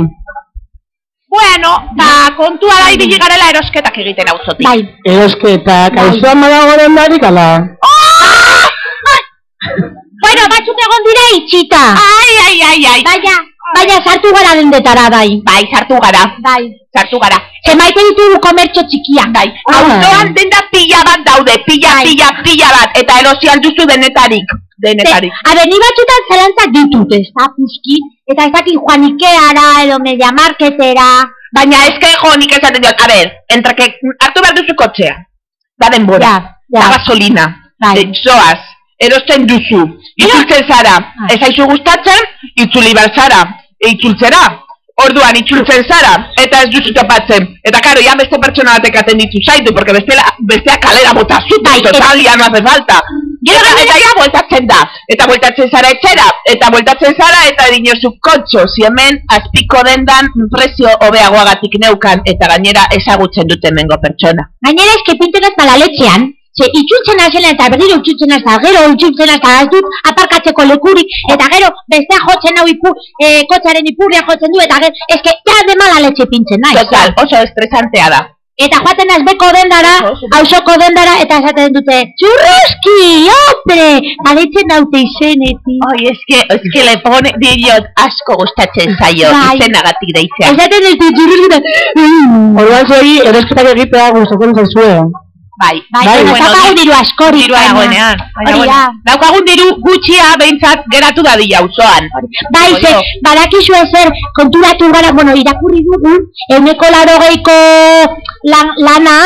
Bueno, ba, kontua da ibili garela erosketak egiten auzotik. Bai. Erosketak, aizuan badago den darik, ala? Bueno, batzuk egon dira itxita. Ai, ai, ai, ai. Baina, baina sartu gara dendetara, bai. Bai, sartu gara. Bai. Sartu gara. Zemaite ditugu komertxo txikiak. Bai, Ah. auzoan denda pila bat daude, pila, Bai. pila, pila bat, eta erosi alduzu denetarik. Denetarik. A ber, ni batzutan zalantzak ditut, ez da, puski. Eta ez dakit joan Ikeara, edo media marketera. Baina que jo, nik esaten diot, a ber, entre que hartu behar duzu kotxea, da denbora, Ja, ja. da gasolina, Bai. de, zoaz, erosten duzu, itzultzen zara, Bai. ez aizu gustatzen, itzuli zara, e itzultzera, orduan itzultzen zara, eta ez duzu topatzen, eta karo, ya beste pertsona batek aten ditu zaitu, porque bestela, bestea kalera bota zuten, Bai, total, ya no hace falta. Gero eta ja bueltatzen da, eta bueltatzen zara etxera, eta bueltatzen zara, eta dinozu kotxo, si hemen azpiko dendan prezio hobeagoagatik neukan, eta gainera ezagutzen duten mengo pertsona. Gainera eske pinten ez malaletxean, ze itxultzen azela eta berriro itxultzen azta, gero itxultzen azta, ez dut aparkatzeko lekurik, eta gero bestea jotzen hau ipu, e, kotxaren ipurria jotzen du, eta gero, eske ja de malaletxe pintzen naiz. Total, oso estresantea da. Eta joaten naiz beko dendara, hausoko dendara, eta esaten dute, txurruski, hombre, aletzen naute izenetik. Oi, eske, eske le pone, diot, asko gustatzen zaio, Bai. izenagatik deitzea. Esaten dute txurruski, eta... Orduan zuei, erosketak egitea gustatzen zaizue. Bai, Bai, baina zakagu diru askori. Dirua dagoenean. Baina, bueno, daukagun diru gutxia behintzat geratu da dila auzoan. Bai, ze, badakizu ezer, konturatu gara, bueno, irakurri dugu, euneko larogeiko lan, lana,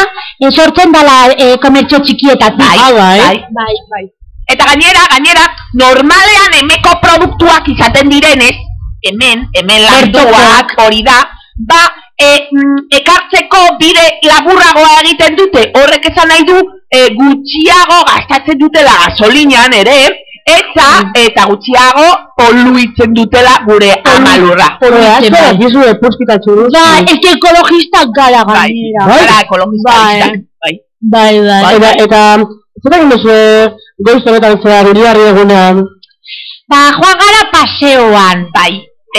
eh, sortzen dala e, komertxo txikietatik. Bai, Ah, bai. bai, bai, bai. Eta gainera, gainera, normalean emeko produktuak izaten direnez, hemen, hemen landuak, hori da, ba, e, mm, ekartzeko bide laburragoa egiten dute, horrek esan nahi du, e, gutxiago gastatzen dutela gasolinan ere, eta, eta gutxiago poluitzen dutela gure amalurra. Hore, asko, gizu epuskita txurruski. Bai, ez que ekologistak gara Bai, gainera. gara ekologistak, bai. Bai, bai. Eta, eta, zer egin duzu goiz honetan zehar uri barri egunean? Ba, joan gara paseoan. Bai,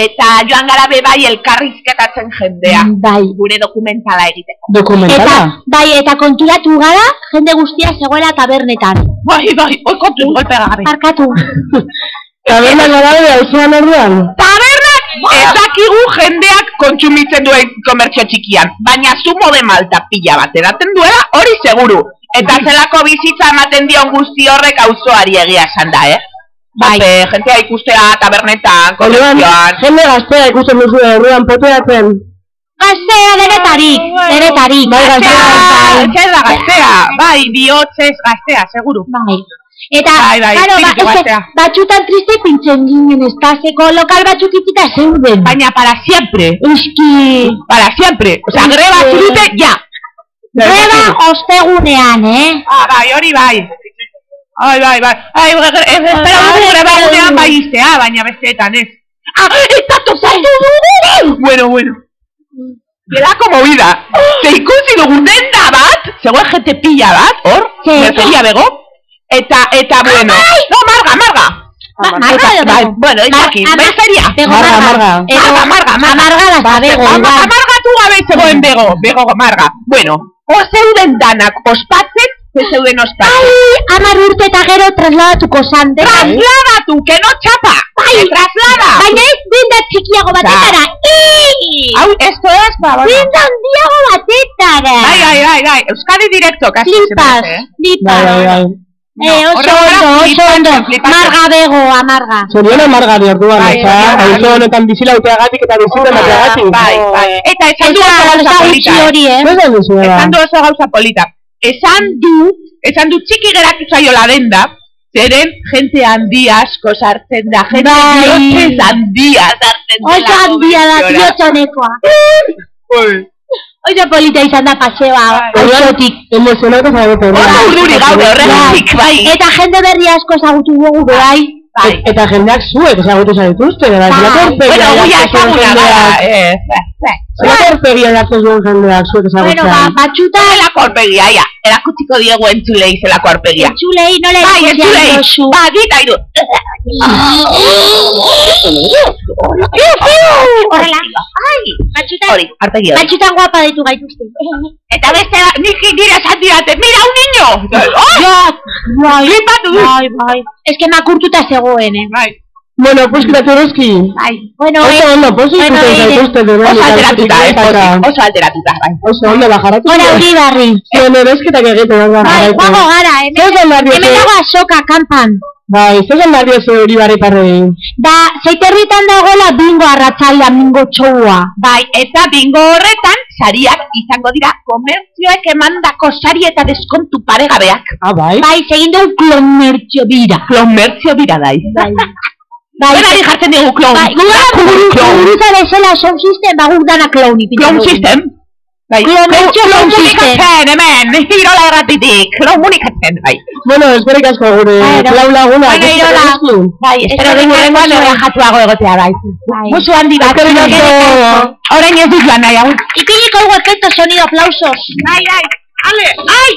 eta joan gara be bai elkarrizketatzen jendea, Bai. gure dokumentala egiteko. Dokumentala? Eta, bai, eta konturatu gara, jende guztia zegoela tabernetan. Bai, bai, oi kontu golpe garri. Parkatu. (laughs) Taberna gara de auzoan orduan? Tabernak ez dakigu jendeak kontsumitzen duen komertzio txikian, baina zumo de malta pila bat edaten duela, hori seguru. Eta zelako bizitza ematen dion guzti horrek auzoari egia esan da, eh? Bai. Bai. jentea ikustea tabernetan, Orduan, komertzioan. jende gaztea ikusten duzu orduan poteatzen. Gaztea, denetarik, denetarik. Bai, gaztea. Bai. Zer da gaztea, bai, bihotzez gaztea, seguru. Bai. Eta, Bai, bai, claro, ba, gaztea. batzutan triste pintzen ginen, ez da, zeko lokal batzuk itxita zeuden. Baina para siempre, Eski, para siempre. O sea, greba Eske. zurute, ja. greba ostegunean, eh? Ah, bai, hori bai. Ai, bai, bai. Ai, ez- espera Ai, dugu greba bai, gunean bai. bai iztea, baina besteetan ez. Ah, eta topatu dugu! Bueno, bueno. Gerako movida. Ze ikusi dugu denda bat, zegoen jente pila bat, hor, merceria bego, eta, eta, bueno. No, marga, marga. Ba, marga edo Bai, bego? bueno, ama- merceria. Bego Marga, marga. Marga, marga, marga. Amarga da bego, Ama- igual. Amargatu gabe zegoen bego, bego marga. Bueno, o zeuden danak ospatzen, ze zeuden ospatzen. Ai, amar urte eta gero trasladatuko zan, dena. Trasladatu, que no chapa. Bai. Traslada. Baina ez denda txikiago batetara. Ii! Hau, esto es, ba, bueno. Denda handiago batetara. Bai, bai, bai, bai. Euskadi directo, casi se Flipas, eh. flipas. Bai, bai, bai. Eh, oso ondo, oso ondo. Marga bego, amarga. Zorion amargari orduan, Bai, eta bai, bai. auzo honetan bizilauteagatik eta bizitemateagatik. Bai, bai. Eta esan du Eta oso gauza polita. eh? Eba? Esan du oso gauza polita. Esan du, esan du txiki geratu zaiola denda, zeren jente handi asko sartzen da, jente Bai. bihotzez handia sartzen dela. Oso handia da, bihotzonekoa. Oso polita izan da paseoa, osotik. Emozionatu zagote. Hora urduri gaude horregatik, bai. Eta jende berri asko ezagutu dugu, bai. Bai. Eta jendeak zuek ezagutu zaituzte, Bai. Bueno, guia ezaguna gara, jendeak. Eh, ze, ze. Zelako aurpegia jartzen zuen jendeak zuek Bueno, ba, batxuta, Zelako aurpegia, ia, erakutsiko diegu entzulei zelako aurpegia. entzulei nola Bai, ikusi entzulei, ba, dita idu. Horrela. Ai, batxutan, Hori, aurpegia hori. batxutan guapa ditu gaituzte. Eta beste, nik nire esan mira un niño! Ja, bai, Flipatu du! bai, bai. Ez que makurtuta zegoen, eh. Bai. Bueno, pues Eroski. Bai, bueno, Oso eh, ondo, pozik bueno, ikusten eh, zaituzte bere. Oso alteratuta, eh, pozik, oso alteratuta, bai. Oso ondo, bajaratu. Hora uri barri. Zuen erosketak egiten, hor Bai, bajaratu. guago gara, hemen, dago asoka kanpan. Bai, zer esan behar diozu hori barritarrei? Da, zeiterritan dagoela bingo arratzaia, bingo txoua. Bai, eta bingo horretan, sariak izango dira komertzioek emandako sari eta deskontu paregabeak. Ah, bai? Bai, segin dugu klomertxo bira. Komertzio bira dai. Bai. Bai, Benari jartzen digu klon. bai, gura Klon. guruza bezala sound system, ba guk dana kloni. Klon system. Bai, sound system. hemen, hirola erratitik, komunikatzen, bai. Bueno, eskerrik asko gure Bai, lau laguna. Bueno, Irola. Bai, espero dugu rengoan errajatuago egotea, bai. Bai. Musu handi bat. Eskerrik asko. Orain ez dut lan nahi, hau. Ipiliko dugu efecto sonido aplausos. Bai, bai, ale, ai!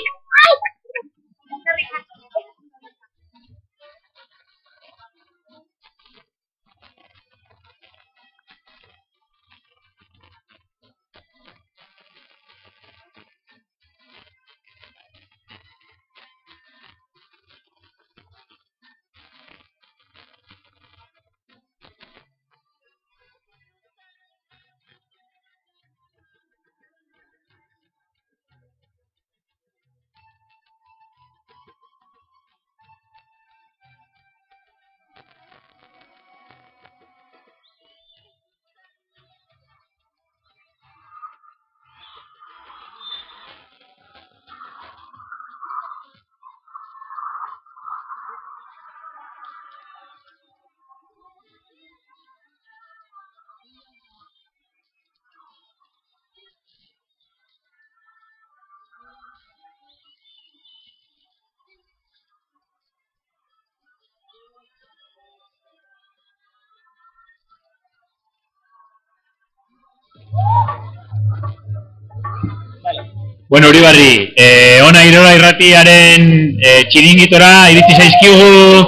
Bueno, Uribarri, eh, ona irola irratiaren eh, txiringitora iritsi zaizkigu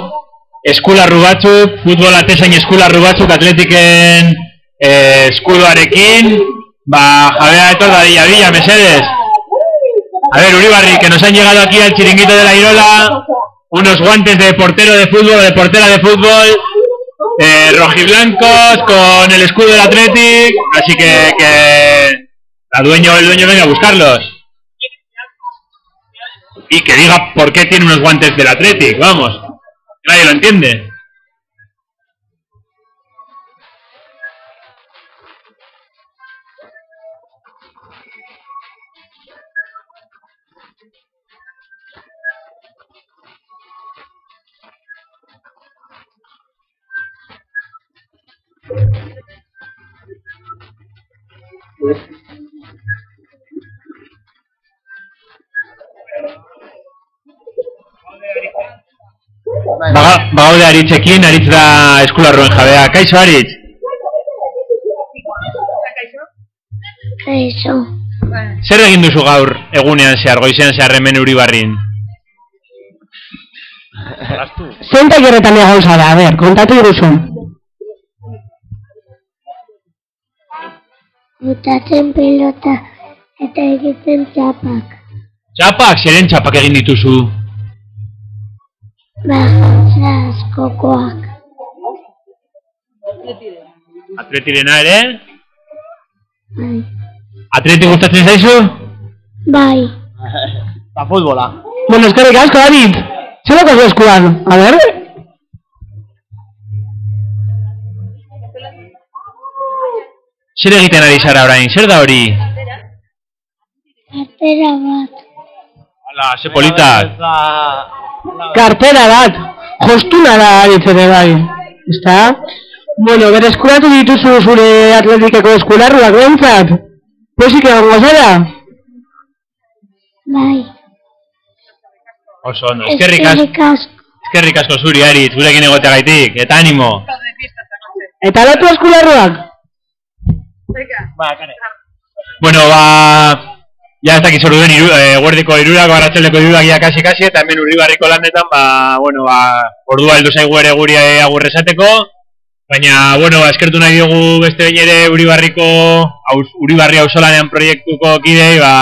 eskularru batzuk, futbol atezain eskularru batzuk atletiken eh, eskudoarekin, ba, jabea etor da dilla bila, mesedes. A ver, Uribarri, que nos han llegado aquí al chiringuito de la Irola unos guantes de portero de fútbol, de portera de fútbol, eh, rojiblancos con el escudo del Athletic, así que, que la dueña o el dueño venga a buscarlos. Y que diga por qué tiene unos guantes del Athletic, vamos. Nadie lo entiende. Baga, bagaude aritzekin, aritz da eskularruen jabea. Kaixo, aritz? Kaixo. Zer egin duzu gaur egunean zehar, goizean zehar hemen Uribarrin? Zenta gerretan gauza da, a ber, kontatu iguzu. Botatzen pelota eta egiten txapak. Txapak, zeren txapak egin dituzu? Bajantza askokoak. Atletirena ere? Bai. Atleti gustatzen zaizu? Bai. La (laughs) futbola. Bueno, eskerrik asko, aritz. Zer dago zu eskuan? A ber, Zer egiten ari zara orain? Zer da hori? Kartera bat. Hala, ze politak. Kartera bat, jostuna da aritzere bai. Ezta? Bueno, bere eskuratu dituzu zure atletikeko eskularruak behintzat. Pozik egongo zara? Bai. Oso ondo, eskerrik asko. Eskerrik asko. Zuri, Aritz, gurekin egoteagaitik, eta animo. Eta lotu eskularruak? Bueno, ba... Ja ez dakiz orduen iru, e, guerdiko irurak, baratxeldeko irurak ia kasi-kasi, eta hemen Uribarriko landetan, ba, bueno, ba, ordua heldu zaigu ere guri agurrezateko, baina, bueno, ba, eskertu nahi diogu beste behin ere Uribarriko, aus, Uribarri auzolanean proiektuko kidei, ba,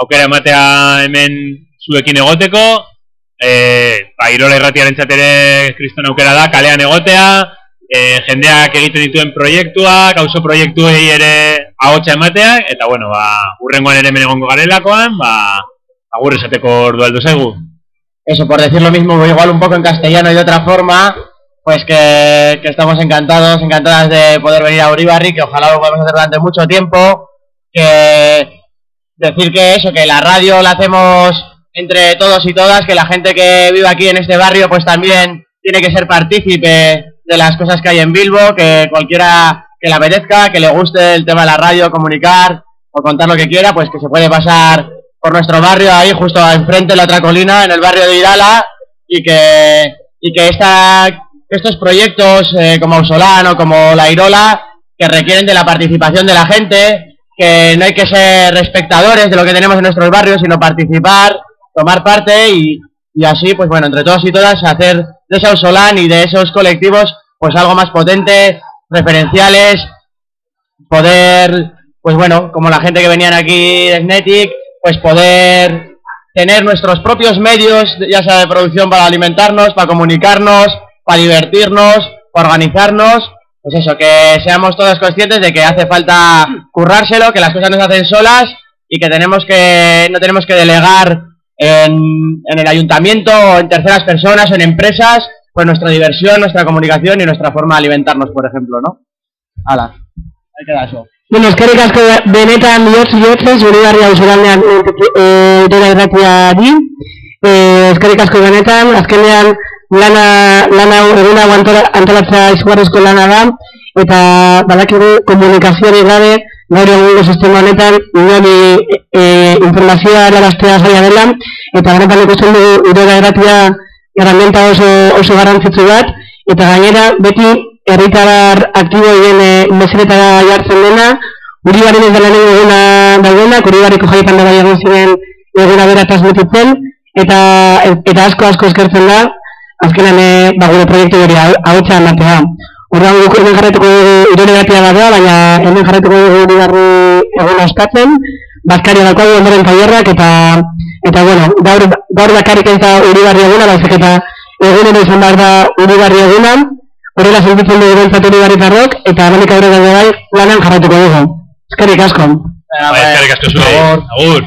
aukera ematea hemen zuekin egoteko, e, ba, Irola irratiaren ere kriston aukera da, kalean egotea, e, jendeak egiten dituen proiektuak, auzo proiektuei ere ahotsa ematea, eta bueno, ba, urrengoan ere hemen egongo garelakoan, ba, agur esateko ordu aldu zaigu. Eso, por decir lo mismo, igual un poco en castellano y de otra forma, pues que, que estamos encantados, encantadas de poder venir a Uribarri, que ojalá lo podamos hacer durante mucho tiempo, que decir que eso, que la radio la hacemos entre todos y todas, que la gente que vive aquí en este barrio pues también tiene que ser partícipe de las cosas que hay en Bilbo, que cualquiera que le apetezca, que le guste el tema de la radio, comunicar o contar lo que quiera, pues que se puede pasar por nuestro barrio ahí justo enfrente de la otra colina, en el barrio de Irala, y que, y que esta, estos proyectos eh, como Ausolano, como La Irola, que requieren de la participación de la gente, que no hay que ser espectadores de lo que tenemos en nuestros barrios, sino participar, tomar parte y, y así, pues bueno, entre todos y todas, hacer de ese Ausolán y de esos colectivos, pues algo más potente, referenciales, poder, pues bueno, como la gente que venían aquí de Snetic, pues poder tener nuestros propios medios, ya sea de producción para alimentarnos, para comunicarnos, para divertirnos, para organizarnos, pues eso, que seamos todos conscientes de que hace falta currárselo, que las cosas no se hacen solas y que tenemos que no tenemos que delegar en, en el ayuntamiento en terceras personas en empresas, pues nuestra diversión, nuestra comunicación y nuestra forma de alimentarnos, por ejemplo, ¿no? Hala, ahí queda eso. Bueno, eskerrik asko benetan bihotz bihotzez, asko benetan, azkenean lana, lana eguna hau antola- antolatzea izugarrizko lana gaur egungo sistema honetan, inori e, informazioa laraztea zaila dela, eta benetan ikusten dugu Uribarri irratia herramienta oso, oso garrantzitsu bat, eta gainera beti herritar aktibo egin e, meseretara jartzen dena, Uribarren ez dela nire eguna daudena, Uribarriko jaietan dela egon ziren eguna bera transmititzen, eta, eta asko asko eskertzen da, azkenan e, ba, gure proiektu hori ahotsa ematea. Orduan guk hemen jarraituko dugu irone gatia bat da, baina hemen jarraituko dugu Uribarri eguna oskatzen, Baskaria daukagu ondoren tailerrak eta eta bueno, gaur gaur bakarrik ez da Uribarri eguna, baizik eta egunero izan behar da Uribarri eguna. Horrela sentitzen dugu bentsat Uribarritarrok eta hemenik aurrera ere bai lanan jarraituko dugu. Eskerrik asko. Bai, eskerrik asko zure. Agur.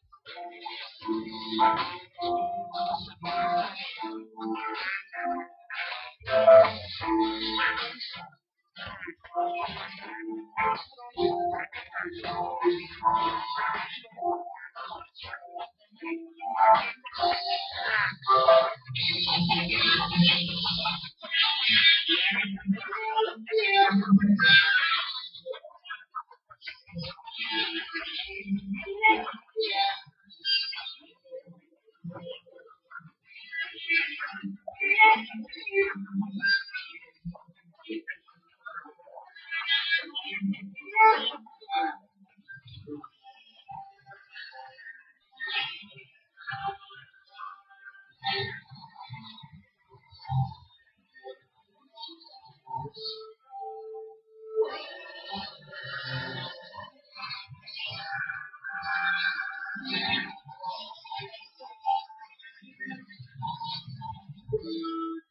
Yeah. Yeah. Thank you.